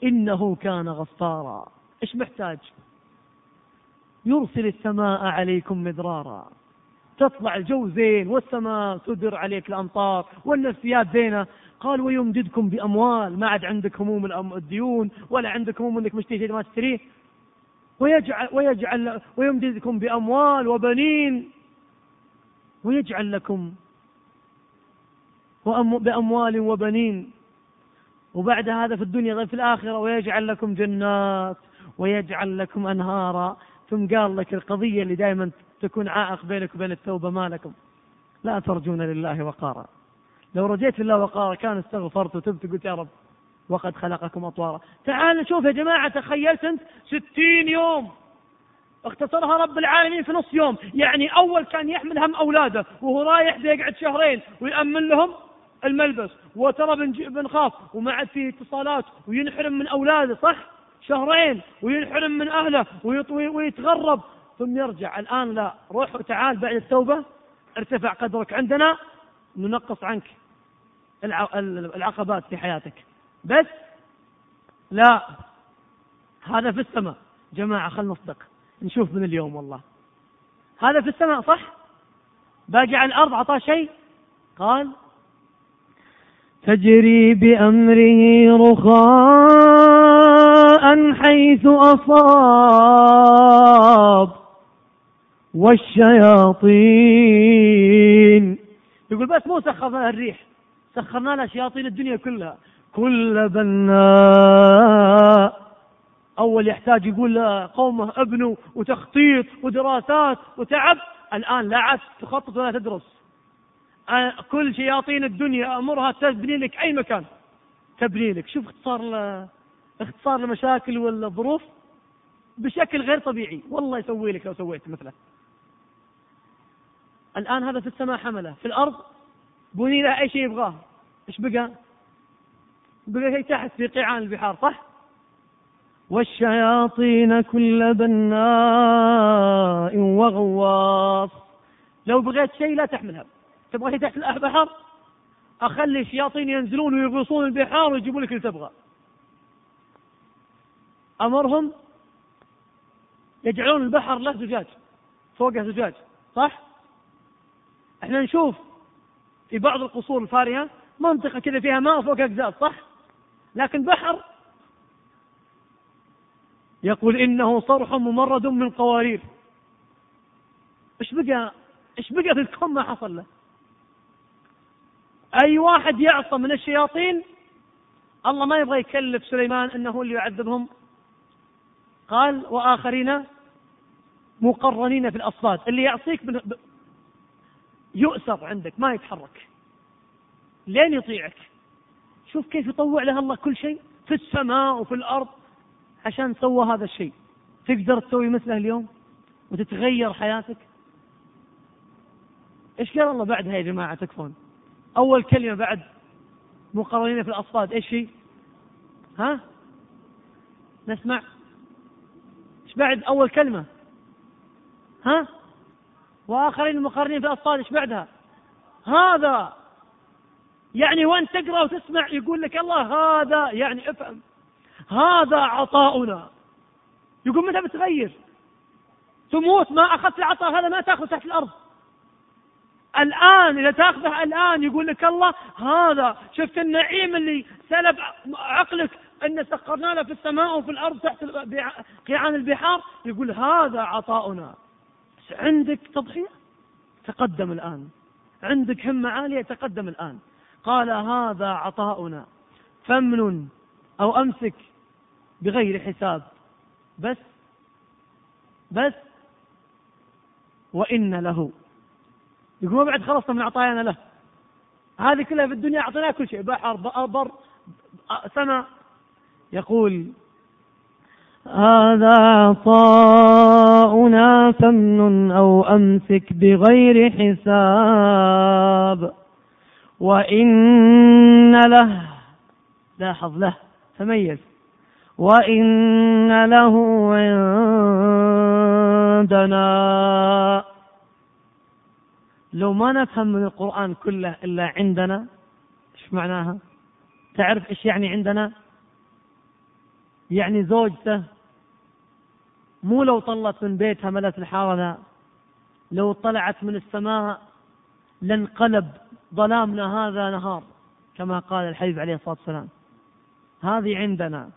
إنه كان غفارا. إيش محتاج؟ يرسل السماء عليكم مدرارا. تطلع الجو زين والسماء تدر عليك الأمطار والنفسيات زينة. قال ويمددكم بأموال ما عاد عندك هموم الديون ولا عندك هموم إنك مشتري ما تشتريه. ويجعل ويجعل ويمددكم بأموال وبنين. ويجعل لكم بأموال وبنين. وبعد هذا في الدنيا في الآخرة ويجعل لكم جنات ويجعل لكم أنهارا. ثم قال لك القضية اللي دائما تكون عائق بينك وبين التوبة ما لكم. لا ترجون لله وقارا. لو رجيت لله وقارا كان استغفرت وتبت قلت يا رب وقد خلقكم أطوارا. تعال نشوف يا جماعة تخيلت أنت ستين يوم اختصرها رب العالمين في نص يوم. يعني أول كان يحمل هم أولاده وهو رايح بيقعد شهرين ويأمن لهم الملبس. وترى بنخاف وما عاد فيه اتصالات وينحرم من أولاده صح؟ شهرين وينحرم من أهله ويتغرب. ثم يرجع. الآن لا. روح وتعال بعد التوبة. ارتفع قدرك عندنا. ننقص عنك العقبات في حياتك. بس لا هذا في السماء. جماعة خل نصدق. نشوف من اليوم والله. هذا في السماء صح؟ باقي على الأرض عطاه شيء؟ قال تجري بأمره رخاء حيث أصاب والشياطين. يقول بس مو سخرنا الريح سخرنا لها شياطين الدنيا كلها. كل بناء. أول يحتاج يقول قومه ابنوا وتخطيط ودراسات وتعب. الآن لا عاد تخطط ولا تدرس. كل شياطين الدنيا أمرها تبني لك أي مكان. تبني لك. شوف اختصار اختصار المشاكل والظروف بشكل غير طبيعي. والله يسوي لك لو سويت مثله الآن هذا في السماء حملة. في الأرض بني له أي شيء يبغاه. إيش بقى؟ بقى شيء تحت في قيعان البحار صح؟ والشياطين كل بناء وغواص. لو بغيت شيء لا تحملها. تبغى شيء تحت البحر أخلي الشياطين ينزلون ويغوصون البحار ويجيبون لك اللي تبغى. أمرهم يجعلون البحر له زجاج فوقه زجاج صح؟ إحنا نشوف في بعض القصور الفارهة منطقة كذا فيها ماء وفوقها قزاز صح؟ لكن بحر يقول إنه صرح ممرد من قوارير. إيش بقى؟ إيش بقى في الكون ما حصل له؟ أي واحد يعصى من الشياطين الله ما يبغى يكلف سليمان أنه هو اللي يعذبهم. قال وآخرين مقرنين في الأصفاد. اللي يعصيك يؤسر عندك ما يتحرك. لين يطيعك. شوف كيف يطوع له الله كل شيء في السماء وفي الأرض عشان سوى هذا الشيء تقدر تسوي مثله اليوم وتتغير حياتك إيش قال الله بعدها يا جماعة تكفون أول كلمة بعد مقررين في الأصفاد إيش هي؟ ها؟ نسمع إيش بعد أول كلمة؟ ها؟ وآخرين مقررين في الأصفاد إيش بعدها؟ هذا يعني وأنت تقرأ وتسمع يقول لك الله هذا يعني افهم. هذا عطاؤنا. يقول متى بتغير؟ تموت ما أخذت العطاء هذا ما تأخذ تحت الأرض. الآن إذا تأخذه الآن يقول لك الله هذا شفت النعيم اللي سلب عقلك أن سخرنا له في السماء وفي الأرض تحت قيعان البحار يقول هذا عطاؤنا. عندك تضحية؟ تقدم الآن. عندك همة عالية؟ تقدم الآن. قال هذا عطاؤنا فمن أو أمسك بغير حساب بس بر وإن له. يقول ما بعد خلصنا من عطايانا له. هذه كلها في الدنيا أعطيناه كل شيء بحر بر سماء. يقول هذا عطاؤنا فمن أو أمسك بغير حساب. وإن له لاحظ له تميز وإن له عندنا لو ما نفهم من القرآن كله إلا عندنا إيش معناها؟ تعرف إيش يعني عندنا؟ يعني زوجته مو لو طلت من بيتها ملت الحارة لو طلعت من السماء لانقلب ظلامنا هذا نهار كما قال الحبيب عليه الصلاة والسلام. هذه عندنا.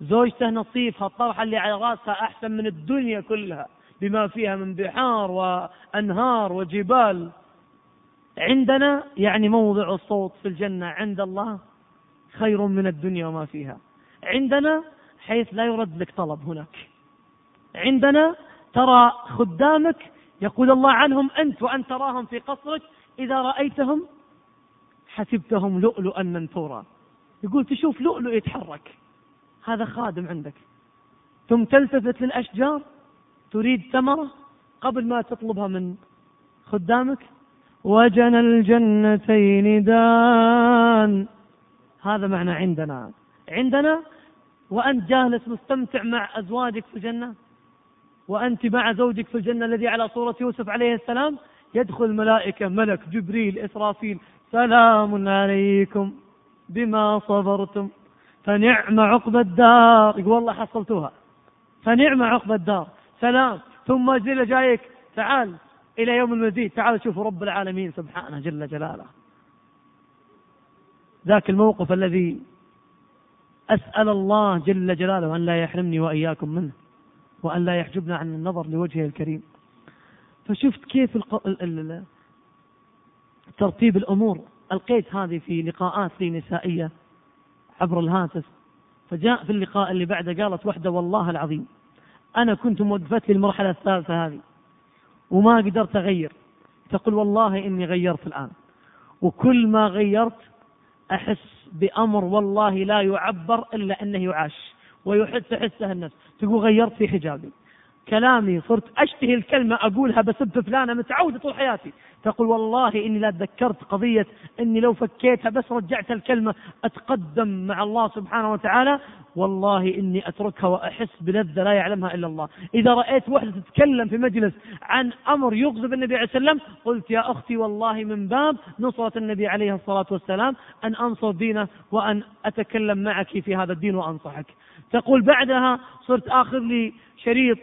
زوجته نصيفها الطرحة اللي على رأسها أحسن من الدنيا كلها بما فيها من بحار وأنهار وجبال. عندنا يعني موضع الصوت في الجنة عند الله خير من الدنيا وما فيها. عندنا حيث لا يرد لك طلب هناك. عندنا ترى خدامك يقول الله عنهم أنت وأن تراهم في قصرك إذا رأيتهم حسبتهم لؤلؤا منثورا. يقول تشوف لؤلؤ يتحرك. هذا خادم عندك. ثم تلتفت للأشجار. تريد ثمرة قبل ما تطلبها من خدامك. وجنى الجنتين دان. هذا معنى عندنا. عندنا وأنت جالس مستمتع مع أزواجك في الجنة. وأنت مع زوجك في الجنة الذي على صورة يوسف عليه السلام يدخل الملائكة ملك جبريل إسرافيل. سلام عليكم بما صبرتم. فنعم عقب الدار. يقول والله حصلتوها. فنعم عقب الدار. سلام. ثم جل جايك. تعال إلى يوم المزيد. تعال شوفوا رب العالمين سبحانه جل جلاله. ذاك الموقف الذي أسأل الله جل جلاله أن لا يحرمني وإياكم منه وأن لا يحجبنا عن النظر لوجهه الكريم. فشفت كيف. ترتيب الأمور. ألقيت هذه في لقاءات لي نسائية عبر الهاتف فجاء في اللقاء اللي بعده قالت وحدة والله العظيم أنا كنت موقفت لي المرحلة الثالثة هذه وما قدرت أغير. تقول والله إني غيرت الآن وكل ما غيرت أحس بأمر والله لا يعبر إلا أنه يعاش ويحس حسه النفس. تقول غيرت في حجابي. كلامي صرت أشتهي الكلمة أقولها بسب فلانة متعودة طول حياتي. تقول والله إني لا تذكرت قضية إني لو فكيتها بس رجعت الكلمة أتقدم مع الله سبحانه وتعالى. والله إني أتركها وأحس بلذة لا يعلمها إلا الله. إذا رأيت وحدة تتكلم في مجلس عن أمر يغضب النبي عليه السلام قلت يا أختي والله من باب نصرة النبي عليه الصلاة والسلام أن أنصر دينه وأن أتكلم معك في هذا الدين وأنصحك. تقول بعدها صرت آخذ لي شريط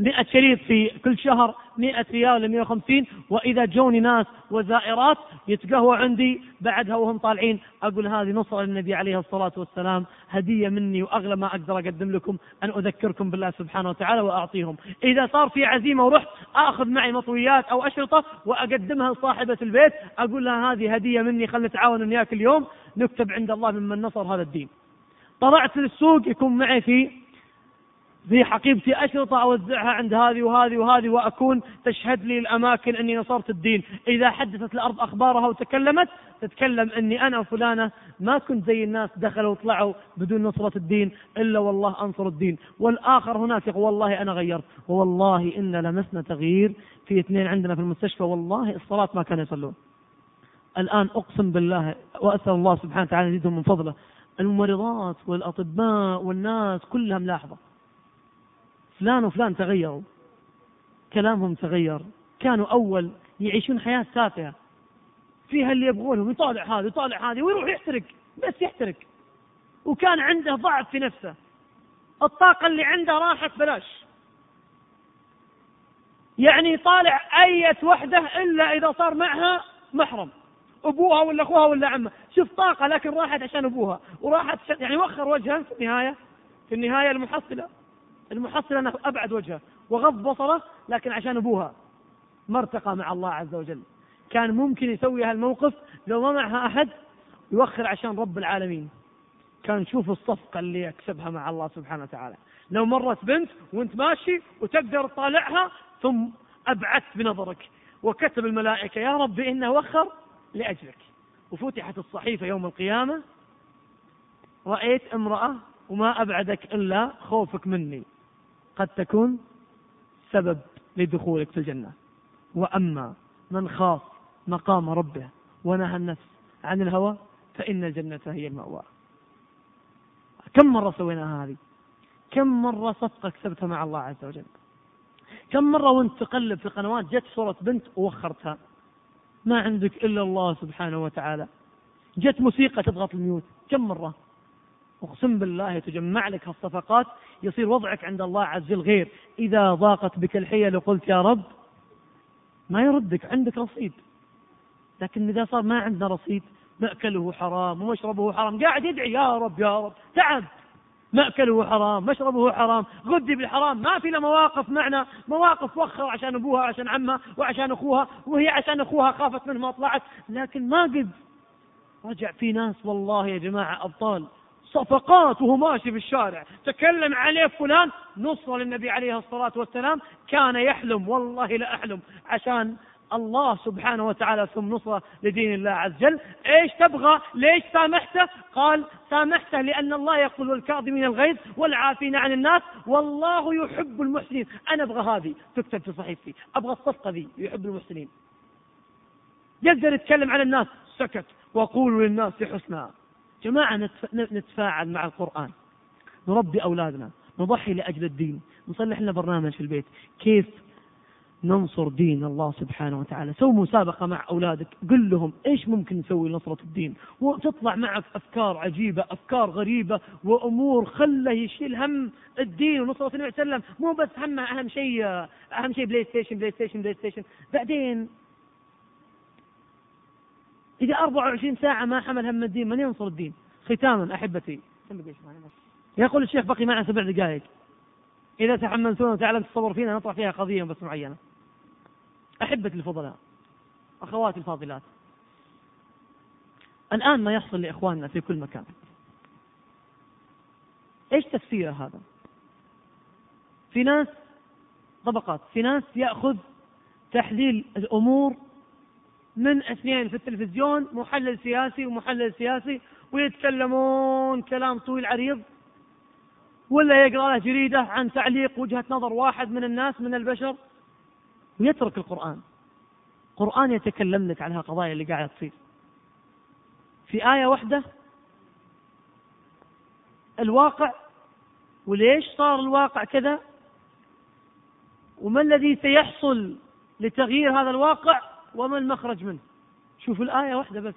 مئة شريط في كل شهر مئة ريال لمئة وخمسين. وإذا جوني ناس وزائرات يتقهوى عندي بعدها وهم طالعين أقول هذه نصرة للنبي عليه الصلاة والسلام. هدية مني وأغلى ما أقدر أقدم لكم أن أذكركم بالله سبحانه وتعالى وأعطيهم. إذا صار في عزيمة ورحت أخذ معي مطويات أو أشرطة وأقدمها لصاحبة البيت أقول لها هذه هدية مني خلنا نتعاون وياك اليوم. نكتب عند الله ممن نصر هذا الدين. طلعت للسوق يكون معي في في حقيبتي أشرطة أوزعها عند هذه وهذه وهذه وأكون تشهد لي الأماكن أني نصرت الدين. إذا حدثت الأرض أخبارها وتكلمت تتكلم أني أنا وفلانة ما كنت زي الناس دخلوا وطلعوا بدون نصرة الدين إلا والله أنصر الدين. والآخر هناك يقول والله أنا غيرت. ووالله إن لمسنا تغيير. في اثنين عندنا في المستشفى والله الصلاة ما كانوا يصلون. الآن أقسم بالله وأسأل الله سبحانه وتعالى يزيدهم من فضله. الممرضات والأطباء والناس كلها ملاحظة فلان وفلان تغيروا. كلامهم تغير. كانوا أول يعيشون حياة تافهة فيها اللي يبغونهم يطالع هذا يطالع هذه ويروح يحترق بس يحترق. وكان عنده ضعف في نفسه. الطاقة اللي عنده راحت بلاش. يعني يطالع أية وحدة إلا إذا صار معها محرم. أبوها ولا أخوها ولا عمها شوف طاقة لكن راحت عشان أبوها. وراحت يعني وخر وجهها في النهاية. في النهاية المحصلة. المحصل أنه أبعد وجهه وغض بصره لكن عشان أبوها. ما ارتقى مع الله عز وجل. كان ممكن يسوي هالموقف لو ما معها أحد يوخر عشان رب العالمين. كان شوف الصفقة اللي يكسبها مع الله سبحانه وتعالى. لو مرت بنت وانت ماشي وتقدر تطالعها ثم أبعدت بنظرك. وكتب الملائكة يا رب إنه وخر لأجلك. وفتحت الصحيفة يوم القيامة. رأيت امرأة وما أبعدك إلا خوفك مني. قد تكون سبب لدخولك في الجنة. وأما من خاف مقام ربه ونهى النفس عن الهوى فإن الجنة هي المأوى. كم مرة سوينا هذه؟ كم مرة صفقة كسبتها مع الله عز وجل؟ كم مرة وانت تقلب في قنوات جت صورة بنت ووخرتها؟ ما عندك إلا الله سبحانه وتعالى. جت موسيقى تضغط الميوت. كم مرة؟ أقسم بالله تجمع لك هالصفقات يصير وضعك عند الله عز وجل غير. إذا ضاقت بك الحيل قلت يا رب ما يردك عندك رصيد. لكن إذا صار ما عندنا رصيد مأكله حرام ومشربه حرام. قاعد يدعي يا رب يا رب. تعب. مأكله حرام مشربه حرام. غذي بالحرام. ما في مواقف معنا. مواقف وخر عشان أبوها عشان عمها وعشان أخوها وهي عشان أخوها خافت منه ما طلعت. لكن ما قد رجع في ناس والله يا جماعة أبطال. صفقات وهو ماشي في الشارع. تكلم عليه فلان نصرة للنبي عليه الصلاة والسلام كان يحلم والله لا أحلم عشان الله سبحانه وتعالى ثم نصرة لدين الله عز وجل. إيش تبغى؟ ليش سامحته قال سامحته لأن الله يقول والكاظمين الغيظ والعافين عن الناس. والله يحب المحسنين. أنا أبغى هذه تكتب في صحيفتي أبغى الصفقة ذي يحب المحسنين. يقدر يتكلم عن الناس سكت. وقولوا للناس حسنا. جماعة نتفاعل مع القرآن. نربي أولادنا نضحي لأجل الدين نصلح لنا برنامج في البيت. كيف؟ ننصر دين الله سبحانه وتعالى. سوي مسابقة مع أولادك. قل لهم إيش ممكن نسوي لنصرة الدين؟ وتطلع معك أفكار عجيبة أفكار غريبة وأمور خله يشيل هم الدين ونصرة النبي صلى الله عليه وسلم. مو بس همه أهم شيء أهم شيء PlayStation PlayStation PlayStation بعدين إذا 24 ساعة ما حمل هم الدين من ينصر الدين؟ ختاما أحبتي. يقول الشيخ بقي معنا سبع دقائق. إذا تحملتون وتعلم تصور فينا نطرح فيها قضية بس معينة. أحبتي الفضلاء أخواتي الفاضلات. الآن ما يحصل لإخواننا في كل مكان. إيش تفسير هذا؟ في ناس طبقات في ناس يأخذ تحليل الأمور من اثنين في التلفزيون محلل سياسي ومحلل سياسي ويتكلمون كلام طويل عريض. ولا يقرأ له جريدة عن تعليق وجهة نظر واحد من الناس من البشر. ويترك القرآن. القرآن يتكلم لك عن هالقضايا اللي قاعدة تصير. في آية واحدة الواقع وليش صار الواقع كذا؟ وما الذي سيحصل لتغيير هذا الواقع؟ وما المخرج منه؟ شوف الآية واحدة بس.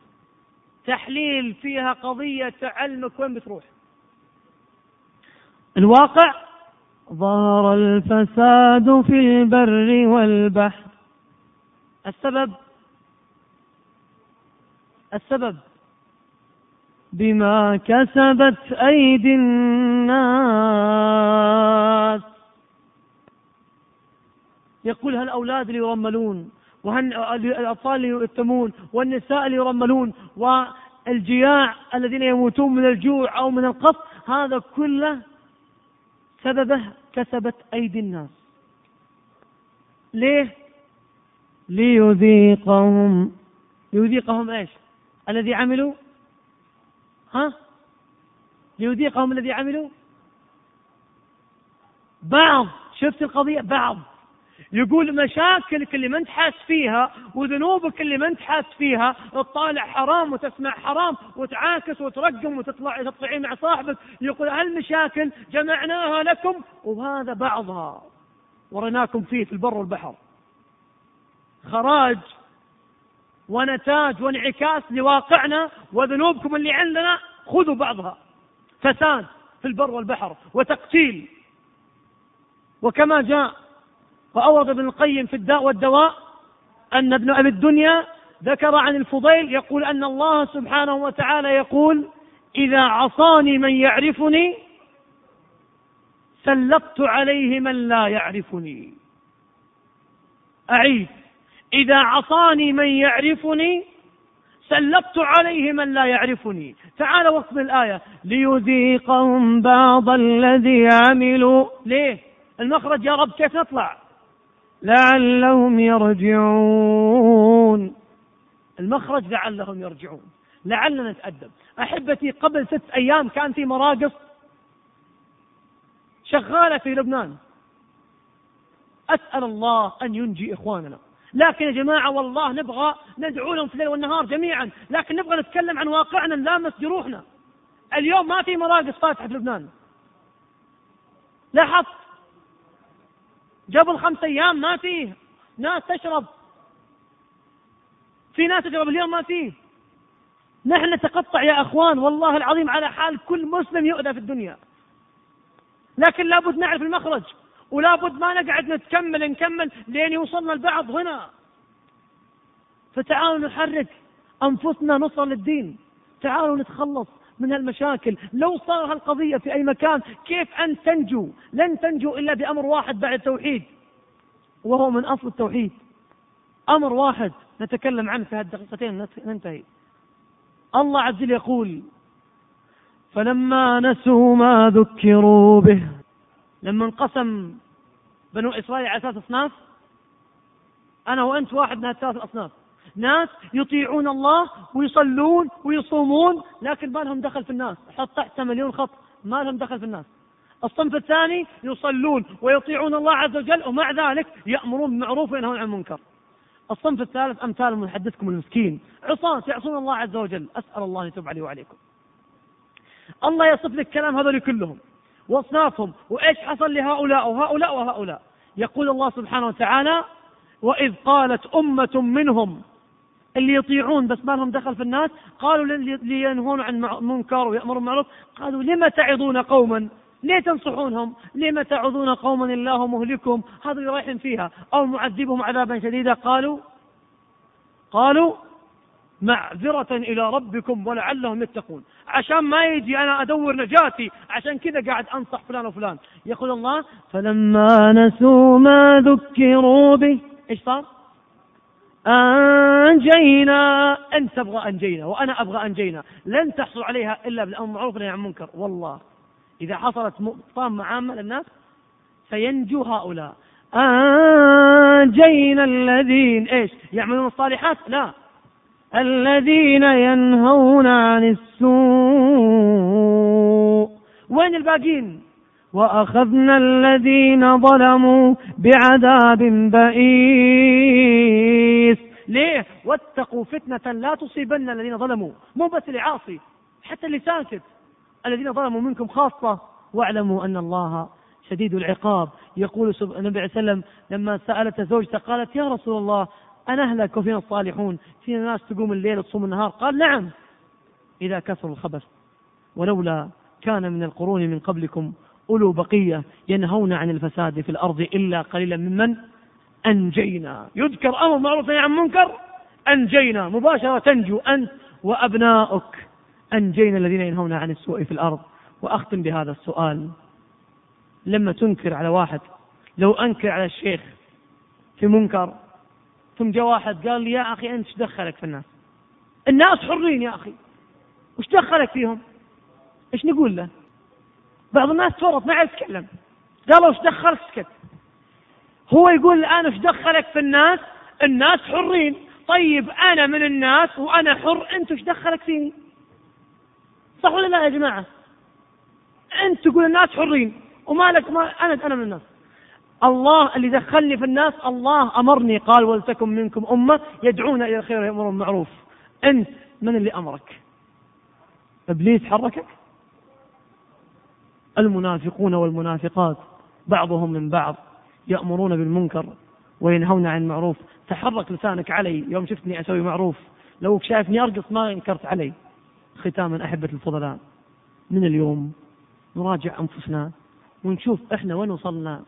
تحليل فيها قضية تعلمك وين بتروح؟ الواقع ظهر الفساد في البر والبحر. السبب؟ السبب بما كسبت أيدي الناس. يقول هالأولاد اللي يرملون والأطفال اللي يؤتمون والنساء اللي يرملون والجياع الذين يموتون من الجوع أو من القص هذا كله سببه كسبت أيدي الناس. ليه؟ ليذيقهم. ليذيقهم إيش؟ الذي عملوا؟ ها؟ ليذيقهم الذي عملوا؟ بعض. شفت القضية؟ بعض. يقول مشاكلك اللي ما انت حاس فيها وذنوبك اللي ما انت حاس فيها تطالع حرام وتسمع حرام وتعاكس وترقم وتطلع تطلعين مع صاحبك يقول هالمشاكل جمعناها لكم وهذا بعضها. ورناكم فيه في البر والبحر. خراج ونتاج وانعكاس لواقعنا وذنوبكم اللي عندنا خذوا بعضها. فساد في البر والبحر وتقتيل. وكما جاء وأورد ابن القيم في الداء والدواء أن ابن أبي الدنيا ذكر عن الفضيل يقول أن الله سبحانه وتعالى يقول إذا عصاني من يعرفني سلطت عليه من لا يعرفني. أعيد. إذا عصاني من يعرفني سلطت عليه من لا يعرفني. تعال وصف الآية. ليذيقهم بعض الذي عملوا. ليه؟ المخرج يا رب كيف نطلع؟ لعلهم يرجعون. المخرج لعلهم يرجعون. لعلنا نتأدب. أحبتي قبل ست أيام كان في مراقص شغالة في لبنان. أسأل الله أن ينجي إخواننا. لكن يا جماعة والله نبغى ندعو لهم في الليل والنهار جميعا. لكن نبغى نتكلم عن واقعنا نلامس جروحنا. اليوم ما في مراقص فاتحة في لبنان. لاحظت؟ قبل خمس أيام ما فيه ناس تشرب. في ناس تشرب اليوم ما فيه. نحن نتقطع يا أخوان والله العظيم على حال كل مسلم يؤذى في الدنيا. لكن لابد نعرف المخرج ولابد ما نقعد نتكمل نكمل لين يوصلنا البعض هنا. فتعالوا نحرك أنفسنا نصرا للدين. تعالوا نتخلص. من هالمشاكل لو صار هالقضية في أي مكان كيف أن تنجو؟ لن تنجو إلا بأمر واحد بعد التوحيد وهو من أصل التوحيد. أمر واحد نتكلم عنه في هالدقيقتين ننتهي. الله عز وجل يقول فلما نسوا ما ذكروا به. لما انقسم بنو إسرائيل على ثلاث أصناف أنا وأنت واحد من هالثلاث الأصناف. ناس يطيعون الله ويصلون ويصومون لكن ما لهم دخل في الناس. حط تحت مليون خط ما لهم دخل في الناس. الصنف الثاني يصلون ويطيعون الله عز وجل ومع ذلك يأمرون بالمعروف وينهون عن المنكر. الصنف الثالث أمثال محدثكم المسكين. عصاة يعصون الله عز وجل. أسأل الله أن يتوب علي وعليكم. الله يصف لك كلام هذول كلهم وأصنافهم وإيش حصل لهؤلاء وهؤلاء وهؤلاء. يقول الله سبحانه وتعالى وإذ قالت أمة منهم اللي يطيعون بس ما لهم دخل في الناس قالوا لينهون عن منكر ويأمروا بالمعروف. قالوا لم تعظون قوما؟ ليه تنصحونهم؟ لم تعظون قوما الله مهلكهم؟ هذا رايحين فيها. أو معذبهم عذابا شديدا. قالوا قالوا معذرة إلى ربكم ولعلهم يتقون. عشان ما يجي أنا أدور نجاتي عشان كذا قاعد أنصح فلان وفلان. يقول الله فلما نسوا ما ذكروا به إيش صار؟ أنجينا. أنت تبغى أنجينا وأنا أبغى أنجينا. لن تحصل عليها إلا بالأمر بالمعروف والنهي عن المنكر. والله إذا حصلت طامة عامة للناس سينجو هؤلاء. أنجينا الذين إيش؟ يعملون الصالحات؟ لا. الذين ينهون عن السوء. وين الباقين؟ وأخذنا الذين ظلموا بعذاب بئيس. ليه؟ واتقوا فتنة لا تصيبن الذين ظلموا. مو بس اللي عاصي حتى اللي ساكت الذين ظلموا منكم خاصة. واعلموا أن الله شديد العقاب. يقول النبي عليه وسلم لما سألت زوجته قالت يا رسول الله أنا أهلك وفينا الصالحون. فينا ناس تقوم الليل وتصوم النهار. قال نعم. إذا كثر الخبث ولولا كان من القرون من قبلكم أولو بقية ينهون عن الفساد في الأرض إلا قليلا ممن أنجينا. يذكر أمر معروف عن منكر؟ أنجينا. مباشرة تنجو أنت وأبناؤك. أنجينا الذين ينهون عن السوء في الأرض. وأختم بهذا السؤال. لما تنكر على واحد لو أنكر على الشيخ في منكر ثم جاء واحد قال لي يا أخي أنت إيش دخلك في الناس؟ الناس حرين يا أخي. وش دخلك فيهم؟ إيش نقول له؟ بعض الناس تورط ما يعرف يتكلم. قالوا إيش دخلك اسكت هو يقول الآن إيش دخلك في الناس؟ الناس حرين. طيب أنا من الناس وأنا حر أنت إيش دخلك فيني؟ صح ولا لا يا جماعة؟ أنت تقول الناس حرين وما لك ما أنا أنا من الناس. الله اللي دخلني في الناس الله أمرني قال ولتكن منكم أمة يدعون إلى الخير ويأمرون بالمعروف. أنت من اللي أمرك؟ إبليس حركك؟ المنافقون والمنافقات بعضهم من بعض يأمرون بالمنكر وينهون عن المعروف. تحرك لسانك علي يوم شفتني أسوي معروف. لو شايفني أرقص ما انكرت علي. ختاما أحبة الفضلاء. من اليوم نراجع أنفسنا ونشوف إحنا وين وصلنا.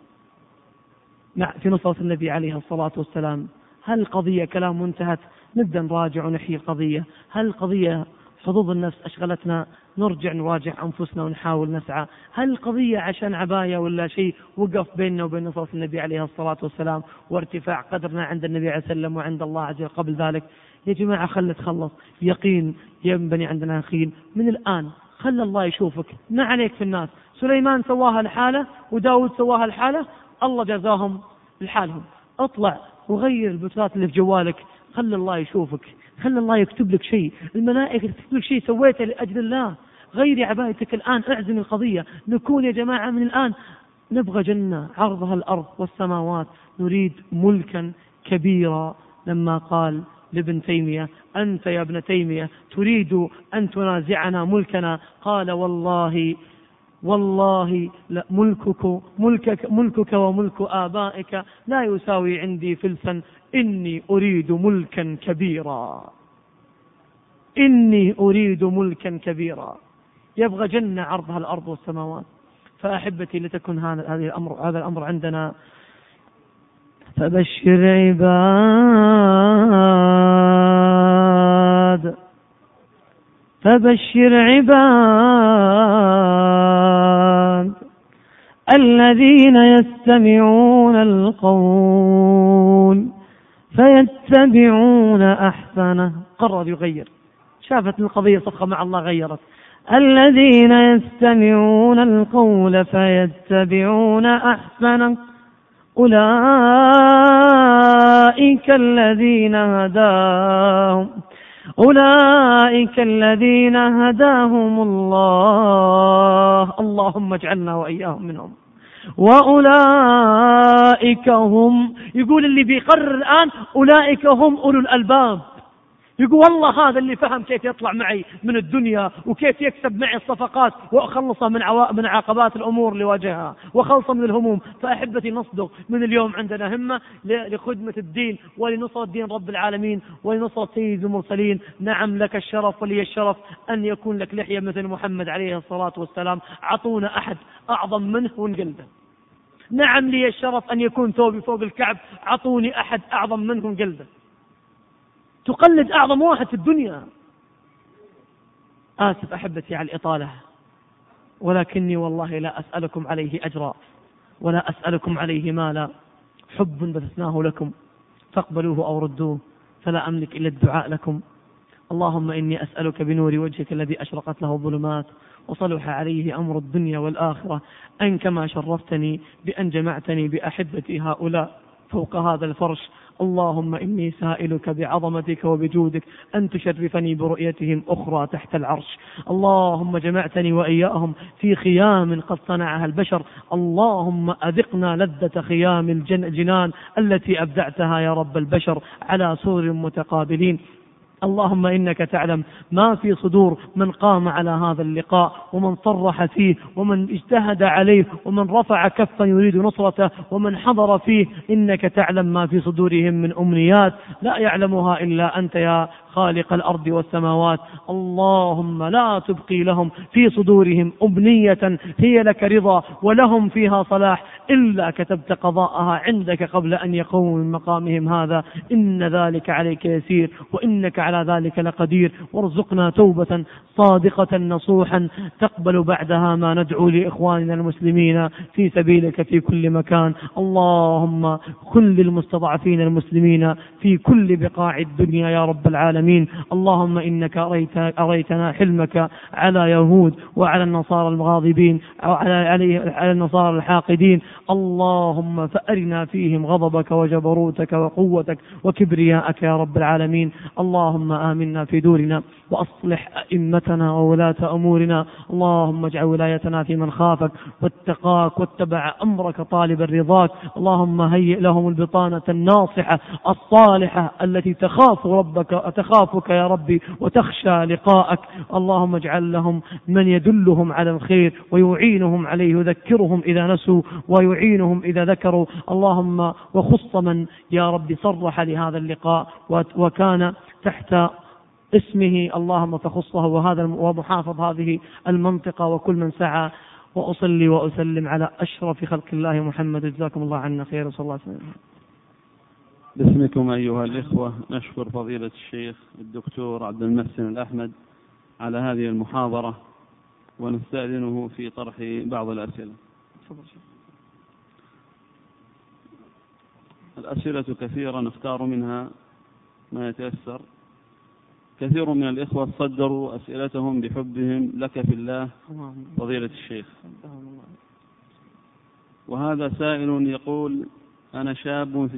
مع في نصرة النبي عليه الصلاة والسلام. هل القضية كلام منتهت؟ نبدأ نراجع ونحيي القضية. هل القضية حظوظ النفس أشغلتنا نرجع نراجع أنفسنا ونحاول نسعى. هل القضية عشان عباية ولا شيء وقف بيننا وبين نصرة النبي عليه الصلاة والسلام وارتفاع قدرنا عند النبي عليه وسلم وعند الله عز وجل قبل ذلك؟ يا جماعة خل نتخلص. يقين ينبني عندنا يقين. من الآن خل الله يشوفك. ما عليك في الناس. سليمان سواها الحالة وداود سواها الحالة الله جزاهم لحالهم. اطلع وغير البوتات اللي في جوالك. خل الله يشوفك خل الله يكتب لك شيء الملائكة تكتب لك شيء سويته لأجل الله. غيري عبايتك الآن اعزم القضية. نكون يا جماعة من الآن نبغى جنة عرضها الأرض والسماوات. نريد ملكا كبيرا. لما قال لابن تيمية أنت يا ابن تيمية تريد أن تنازعنا ملكنا؟ قال والله والله لا ملكك ملكك ملكك وملك آبائك لا يساوي عندي فلسا. إني أريد ملكا كبيرا. إني أريد ملكا كبيرا. يبغى جنة عرضها الأرض والسماوات. فأحبتي لتكن هذا الأمر هذا الأمر عندنا. فبشر عباد فبشر عباد. الذين يستمعون القول فيتبعون أحسنه. قرر يغير. شافت القضية صفقة مع الله غيرت. الذين يستمعون القول فيتبعون أحسنه. أولئك الذين هداهم. أولئك الذين هداهم الله. اللهم اجعلنا وإياهم منهم. وأولئك هم يقول اللي بيقرر الآن أولئك هم أولو الألباب. يقول والله هذا اللي فهم كيف يطلع معي من الدنيا وكيف يكسب معي الصفقات وأخلصه من عوا... من عقبات الأمور اللي واجهها وأخلصه من الهموم. فأحبتي نصدق من اليوم عندنا همة لخدمة الدين ولنصرة دين رب العالمين ولنصرة سيد المرسلين. نعم لك الشرف ولي الشرف أن يكون لك لحية مثل محمد عليه الصلاة والسلام. اعطونا أحد أعظم منه ونقلده. نعم لي الشرف أن يكون ثوبي فوق الكعب. اعطوني أحد أعظم منه ونقلده. تقلد أعظم واحد في الدنيا. آسف أحبتي على الإطالة ولكني والله لا أسألكم عليه أجرا ولا أسألكم عليه مالا. حب بثثناه لكم فاقبلوه أو ردوه فلا أملك إلا الدعاء لكم. اللهم إني أسألك بنور وجهك الذي أشرقت له الظلمات وصلح عليه أمر الدنيا والآخرة. أن كما شرفتني بأن جمعتني بأحبتي هؤلاء فوق هذا الفرش اللهم إني سائلك بعظمتك وبجودك أن تشرفني برؤيتهم أخرى تحت العرش. اللهم جمعتني وإياهم في خيام قد صنعها البشر. اللهم أذقنا لذة خيام الجنان التي أبدعتها يا رب البشر على سور متقابلين. اللهم إنك تعلم ما في صدور من قام على هذا اللقاء ومن صرح فيه ومن اجتهد عليه ومن رفع كفا يريد نصرته ومن حضر فيه إنك تعلم ما في صدورهم من أمنيات لا يعلمها إلا أنت يا خالق الأرض والسماوات. اللهم لا تبقي لهم في صدورهم أمنية هي لك رضا ولهم فيها صلاح. إلا كتبت قضاءها عندك قبل أن يقوموا من مقامهم هذا. إن ذلك عليك يسير وإنك على ذلك لقدير. وارزقنا توبة صادقة نصوحا تقبل بعدها ما ندعو لإخواننا المسلمين في سبيلك في كل مكان. اللهم كن للمستضعفين المسلمين في كل بقاع الدنيا يا رب العالمين. العالمين اللهم إنك أريت أريتنا حلمك على يهود وعلى النصارى المغاضبين علي على النصارى الحاقدين. اللهم فأرنا فيهم غضبك وجبروتك وقوتك وكبرياءك يا رب العالمين. اللهم آمنا في دورنا وأصلح أئمتنا وولاة أمورنا. اللهم اجعل ولايتنا في من خافك واتقاك واتبع أمرك طالب رضاك اللهم هيئ لهم البطانة الناصحة الصالحة التي تخاف ربك تخاف تخافك يا ربي وتخشى لقاءك. اللهم اجعل لهم من يدلهم على الخير ويعينهم عليه يذكرهم إذا نسوا ويعينهم إذا ذكروا. اللهم وخص من يا ربي صرح لهذا اللقاء وكان تحت اسمه. اللهم فخصه وهذا ومحافظ هذه المنطقة وكل من سعى. وأصلي وأسلم على أشرف خلق الله محمد. جزاكم الله عنا خير صلى الله عليه وسلم. باسمكم أيها الإخوة نشكر فضيلة الشيخ الدكتور عبد المحسن الأحمد على هذه المحاضرة ونستأذنه في طرح بعض الأسئلة. الأسئلة كثيرة نختار منها ما يتيسر. كثير من الإخوة صدروا أسئلتهم بحبهم لك في الله فضيلة الشيخ. وهذا سائل يقول أنا شاب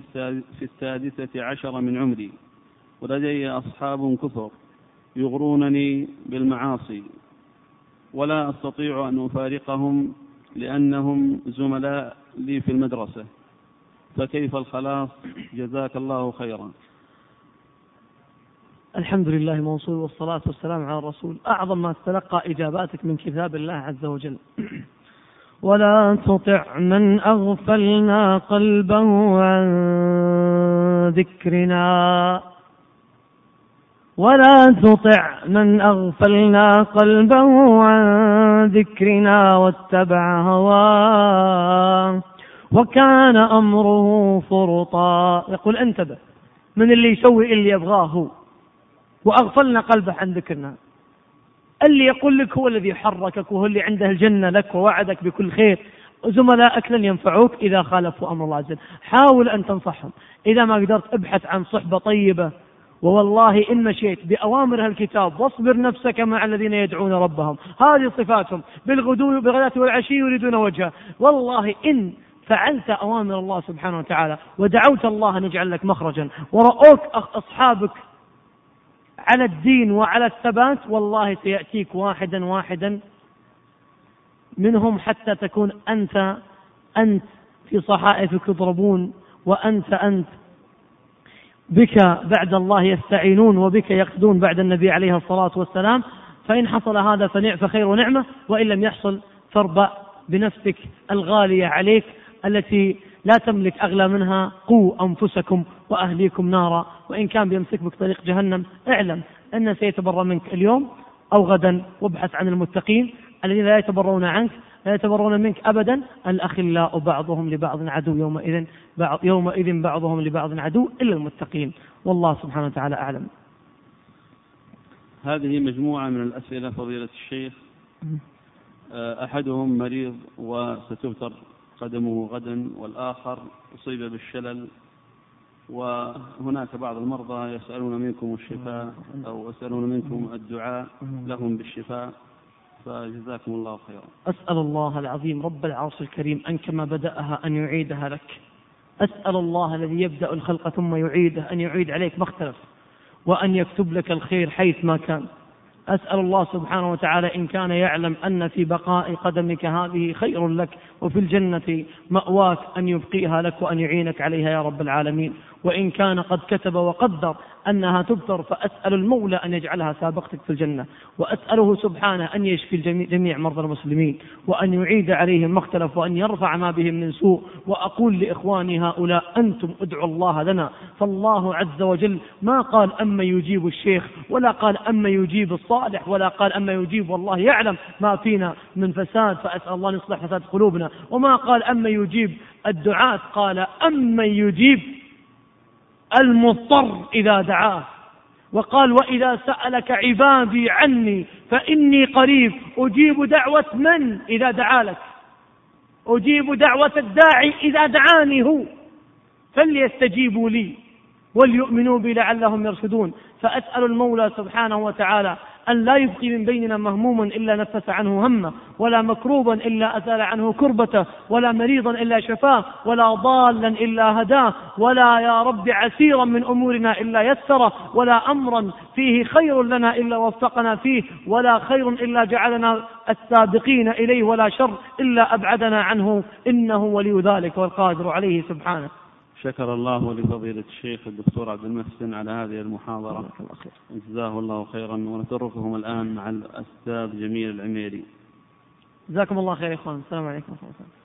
في السادسة عشر من عمري ولدي أصحاب كثر يغرونني بالمعاصي ولا أستطيع أن أفارقهم لأنهم زملاء لي في المدرسة. فكيف الخلاص؟ جزاك الله خيرا. الحمد لله موصول والصلاة والسلام على الرسول. أعظم ما تتلقى إجاباتك من كتاب الله عز وجل. ولا تطع من أغفلنا قلبه عن ذكرنا. ولا تطع من أغفلنا قلبه عن ذكرنا واتبع هواه. وكان أمره فرطا. يقول انتبه من اللي يسوي اللي يبغاه وأغفلنا قلبه عن ذكرنا. اللي يقول لك هو الذي حركك وهو اللي عنده الجنة لك ووعدك بكل خير. زملائك لن ينفعوك إذا خالفوا أمر الله عز وجل. حاول أن تنصحهم. إذا ما قدرت ابحث عن صحبة طيبة. ووالله إن مشيت بأوامر الكتاب واصبر نفسك مع الذين يدعون ربهم. هذه صفاتهم. بالغدو بغداة والعشي يريدون وجهه. والله إن فعلت أوامر الله سبحانه وتعالى ودعوت الله أن يجعل لك مخرجا. ورأوك أصحابك على الدين وعلى الثبات والله سيأتيك واحدا واحدا منهم حتى تكون أنت أنت في صحائفك يضربون وأنت أنت بك بعد الله يستعينون وبك يقصدون بعد النبي عليه الصلاة والسلام. فإن حصل هذا فخير ونعمة وإن لم يحصل فاربأ بنفسك الغالية عليك التي لا تملك أغلى منها قوا أنفسكم وأهليكم نارا وإن كان بيمسك بك طريق جهنم اعلم أن سيتبرى منك اليوم أو غدا وابحث عن المتقين الذين لا يتبرون عنك لا يتبرون منك أبدا. الأخلاء بعضهم لبعض عدو يومئذ بعض يومئذ بعضهم لبعض عدو إلا المتقين. والله سبحانه وتعالى أعلم. هذه مجموعة من الأسئلة فضيلة الشيخ. أحدهم مريض وستبتر قدمه غدا والآخر أصيب بالشلل وهناك بعض المرضى يسألون منكم الشفاء أو يسألون منكم الدعاء لهم بالشفاء فجزاكم الله خيرا. أسأل الله العظيم رب العرش الكريم أن كما بدأها أن يعيدها لك. أسأل الله الذي يبدأ الخلق ثم يعيده أن يعيد عليك ما اختلف. وأن يكتب لك الخير حيث ما كان. أسأل الله سبحانه وتعالى إن كان يعلم أن في بقاء قدمك هذه خير لك وفي الجنة مأواك أن يبقيها لك وأن يعينك عليها يا رب العالمين. وإن كان قد كتب وقدر أنها تبتر فأسأل المولى أن يجعلها سابقتك في الجنة وأسأله سبحانه أن يشفي جميع مرضى المسلمين وأن يعيد عليهم ما اختلف وأن يرفع ما بهم من سوء. وأقول لإخواني هؤلاء أنتم ادعوا الله لنا فالله عز وجل ما قال أما يجيب الشيخ ولا قال أما يجيب الصالح ولا قال أما يجيب والله يعلم ما فينا من فساد فأسأل الله أن يصلح فساد قلوبنا. وما قال أما يجيب الدعاة قال أما يجيب المضطر إذا دعاه. وقال وإذا سألك عبادي عني فإني قريب. أجيب دعوة من إذا دعا لك؟ أجيب دعوة الداعي إذا دعاني هو. فليستجيبوا لي وليؤمنوا بي لعلهم يرشدون. فأسأل المولى سبحانه وتعالى أن لا يبقي من بيننا مهموما إلا نفس عنه همه ولا مكروبا إلا أزال عنه كربته ولا مريضا إلا شفاه ولا ضالا إلا هداه ولا يا رب عسيرا من أمورنا إلا يسره ولا أمرا فيه خير لنا إلا وفقنا فيه ولا خير إلا جعلنا السابقين إليه ولا شر إلا أبعدنا عنه إنه ولي ذلك والقادر عليه سبحانه. شكر الله لفضيلة الشيخ الدكتور عبد المحسن على هذه المحاضرة. جزاه الله خيرا. ونتركهم الآن مع الأستاذ جميل العميري. جزاكم الله خير يا إخوان. السلام عليكم ورحمة الله